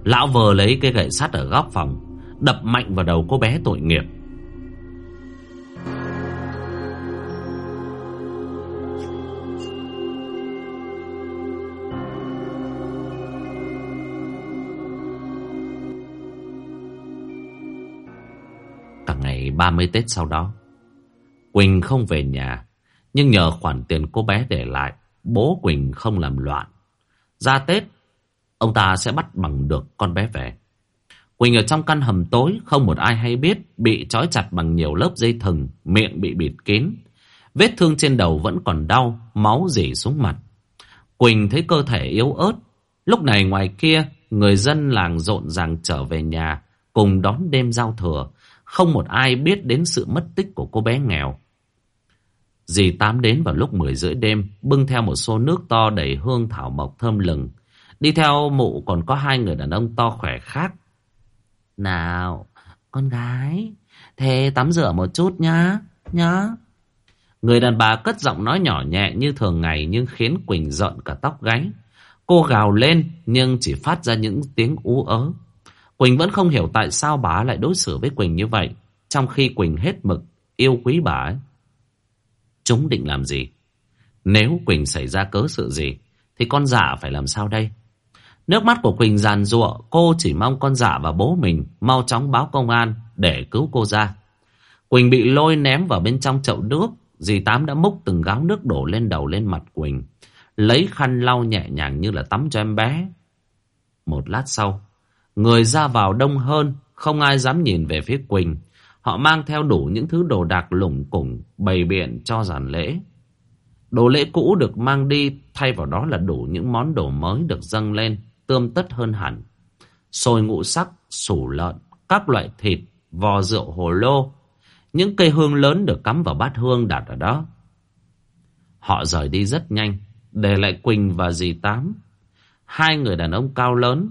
Lão vờ lấy cây gậy sắt ở góc phòng, đập mạnh vào đầu cô bé tội nghiệp. 30 Tết sau đó. Quỳnh không về nhà, nhưng nhờ khoản tiền cô bé để lại, bố Quỳnh không làm loạn. Ra Tết, ông ta sẽ bắt bằng được con bé về. Quỳnh ở trong căn hầm tối, không một ai hay biết, bị trói chặt bằng nhiều lớp dây thừng, miệng bị bịt kín. Vết thương trên đầu vẫn còn đau, máu rỉ xuống mặt. Quỳnh thấy cơ thể yếu ớt. Lúc này ngoài kia, người dân làng rộn ràng trở về nhà, cùng đón đêm giao thừa. Không một ai biết đến sự mất tích của cô bé nghèo. Dì Tám đến vào lúc 10 rưỡi đêm, bưng theo một xô nước to đầy hương thảo mộc thơm lừng. Đi theo mụ còn có hai người đàn ông to khỏe khác. Nào, con gái, thế tắm rửa một chút nhá, nhá. Người đàn bà cất giọng nói nhỏ nhẹ như thường ngày nhưng khiến Quỳnh giận cả tóc gáy. Cô gào lên nhưng chỉ phát ra những tiếng ú ớ. Quỳnh vẫn không hiểu tại sao bà lại đối xử với Quỳnh như vậy. Trong khi Quỳnh hết mực yêu quý bà ấy. Chúng định làm gì? Nếu Quỳnh xảy ra cớ sự gì thì con giả phải làm sao đây? Nước mắt của Quỳnh giàn giụa, cô chỉ mong con giả và bố mình mau chóng báo công an để cứu cô ra. Quỳnh bị lôi ném vào bên trong chậu nước, dì Tám đã múc từng gáo nước đổ lên đầu lên mặt Quỳnh, lấy khăn lau nhẹ nhàng như là tắm cho em bé. Một lát sau, người ra vào đông hơn, không ai dám nhìn về phía Quỳnh. Họ mang theo đủ những thứ đồ đạc lủng củng, bày biện cho giàn lễ. Đồ lễ cũ được mang đi, thay vào đó là đủ những món đồ mới được dâng lên, tươm tất hơn hẳn. Sồi ngũ sắc, sủ lợn, các loại thịt, vò rượu hồ lô. Những cây hương lớn được cắm vào bát hương đặt ở đó. Họ rời đi rất nhanh, để lại Quỳnh và dì Tám. Hai người đàn ông cao lớn.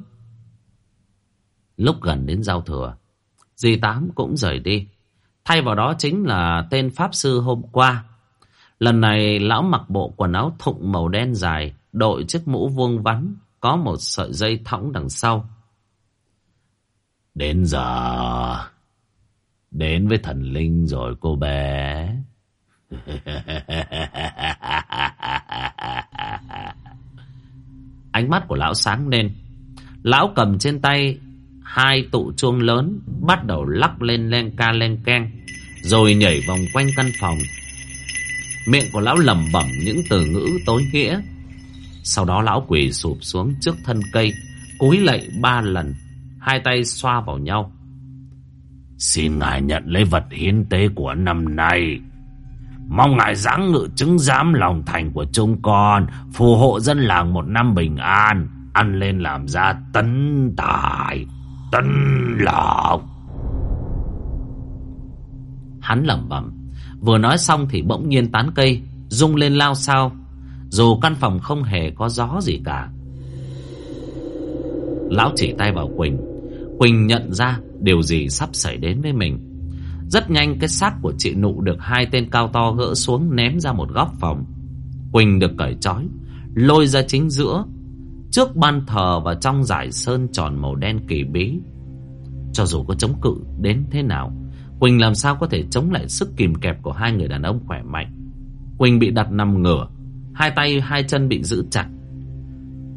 Lúc gần đến giao thừa, dì Tám cũng rời đi. Thay vào đó chính là tên Pháp Sư hôm qua. Lần này lão mặc bộ quần áo thụng màu đen dài, đội chiếc mũ vuông vắn, có một sợi dây thõng đằng sau. Đến giờ, đến với thần linh rồi cô bé. <laughs> Ánh mắt của lão sáng lên. Lão cầm trên tay hai tụ chuông lớn, bắt đầu lắc lên len ca len keng, rồi nhảy vòng quanh căn phòng. Miệng của lão lẩm bẩm những từ ngữ tối nghĩa. Sau đó lão quỳ sụp xuống trước thân cây, cúi lạy ba lần, hai tay xoa vào nhau. Xin ngài nhận lấy vật hiến tế của năm nay. Mong ngài giáng ngự chứng giám lòng thành của chúng con, phù hộ dân làng một năm bình an, ăn lên làm ra tấn tài, Tân lộc. Hắn lẩm bẩm, vừa nói xong thì bỗng nhiên tán cây rung lên lao sao, dù căn phòng không hề có gió gì cả. Lão chỉ tay vào Quỳnh, Quỳnh nhận ra điều gì sắp xảy đến với mình. Rất nhanh cái xác của chị Nụ được hai tên cao to gỡ xuống ném ra một góc phòng. Quỳnh được cởi trói, lôi ra chính giữa, trước ban thờ và trong giải sơn tròn màu đen kỳ bí. Cho dù có chống cự đến thế nào, Quỳnh làm sao có thể chống lại sức kìm kẹp của hai người đàn ông khỏe mạnh. Quỳnh bị đặt nằm ngửa, hai tay hai chân bị giữ chặt.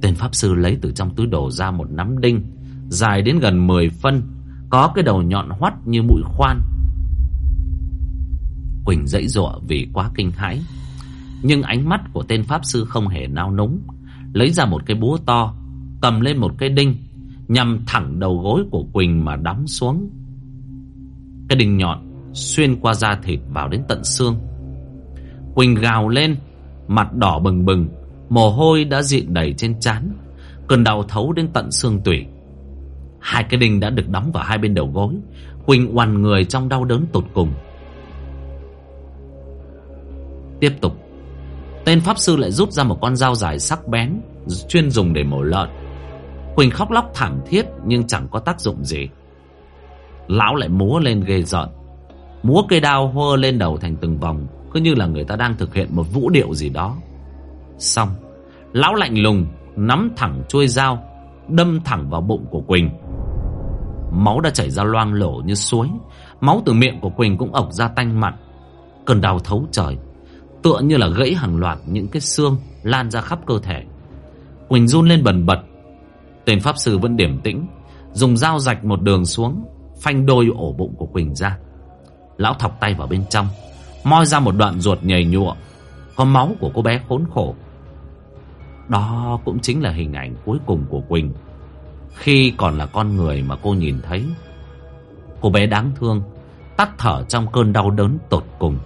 Tên pháp sư lấy từ trong túi đồ ra một nắm đinh, dài đến gần 10 phân, có cái đầu nhọn hoắt như mũi khoan. Quỳnh dãy dọa vì quá kinh hãi. Nhưng ánh mắt của tên pháp sư không hề nao núng, lấy ra một cái búa to, cầm lên một cái đinh, nhằm thẳng đầu gối của Quỳnh mà đóng xuống. Cái đinh nhọn xuyên qua da thịt vào đến tận xương. Quỳnh gào lên, mặt đỏ bừng bừng, mồ hôi đã dịn đầy trên trán, cơn đau thấu đến tận xương tủy. Hai cái đinh đã được đóng vào hai bên đầu gối, Quỳnh oằn người trong đau đớn tột cùng. Tiếp tục, tên pháp sư lại rút ra một con dao dài sắc bén, chuyên dùng để mổ lợn. Quỳnh khóc lóc thảm thiết nhưng chẳng có tác dụng gì. Lão lại múa lên ghê giận, múa cây đao hơ lên đầu thành từng vòng, cứ như là người ta đang thực hiện một vũ điệu gì đó. Xong, lão lạnh lùng nắm thẳng chuôi dao, đâm thẳng vào bụng của Quỳnh. Máu đã chảy ra loang lổ như suối, máu từ miệng của Quỳnh cũng ộc ra tanh mặn. Cơn đau thấu trời, tựa như là gãy hàng loạt những cái xương lan ra khắp cơ thể. Quỳnh run lên bần bật. Tên pháp sư vẫn điểm tĩnh, dùng dao rạch một đường xuống, phanh đôi ổ bụng của Quỳnh ra. Lão thọc tay vào bên trong, moi ra một đoạn ruột nhầy nhụa, có máu của cô bé khốn khổ. Đó cũng chính là hình ảnh cuối cùng của Quỳnh. Khi còn là con người mà cô nhìn thấy. Cô bé đáng thương, tắt thở trong cơn đau đớn tột cùng.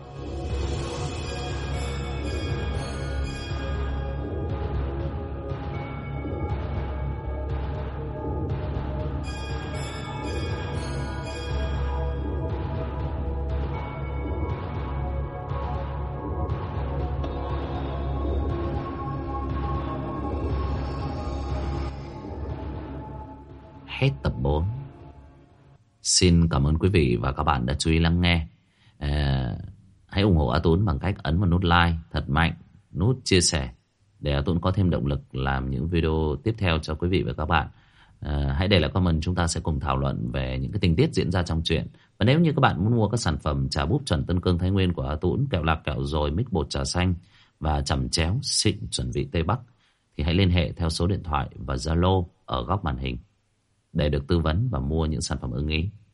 Xin cảm ơn quý vị và các bạn đã chú ý lắng nghe à, hãy ủng hộ A tuấn bằng cách ấn vào nút like thật mạnh, nút chia sẻ để A tuấn có thêm động lực làm những video tiếp theo cho quý vị và các bạn. À, hãy để lại comment chúng ta sẽ cùng thảo luận về những cái tình tiết diễn ra trong chuyện. Và nếu như các bạn muốn mua các sản phẩm trà búp chuẩn Tân Cương Thái Nguyên của A tuấn kẹo lạc kẹo rồi, mix bột trà xanh và chẩm chéo xịn chuẩn vị Tây Bắc thì hãy liên hệ theo số điện thoại và Zalo ở góc màn hình để được tư vấn và mua những sản phẩm ưng ý.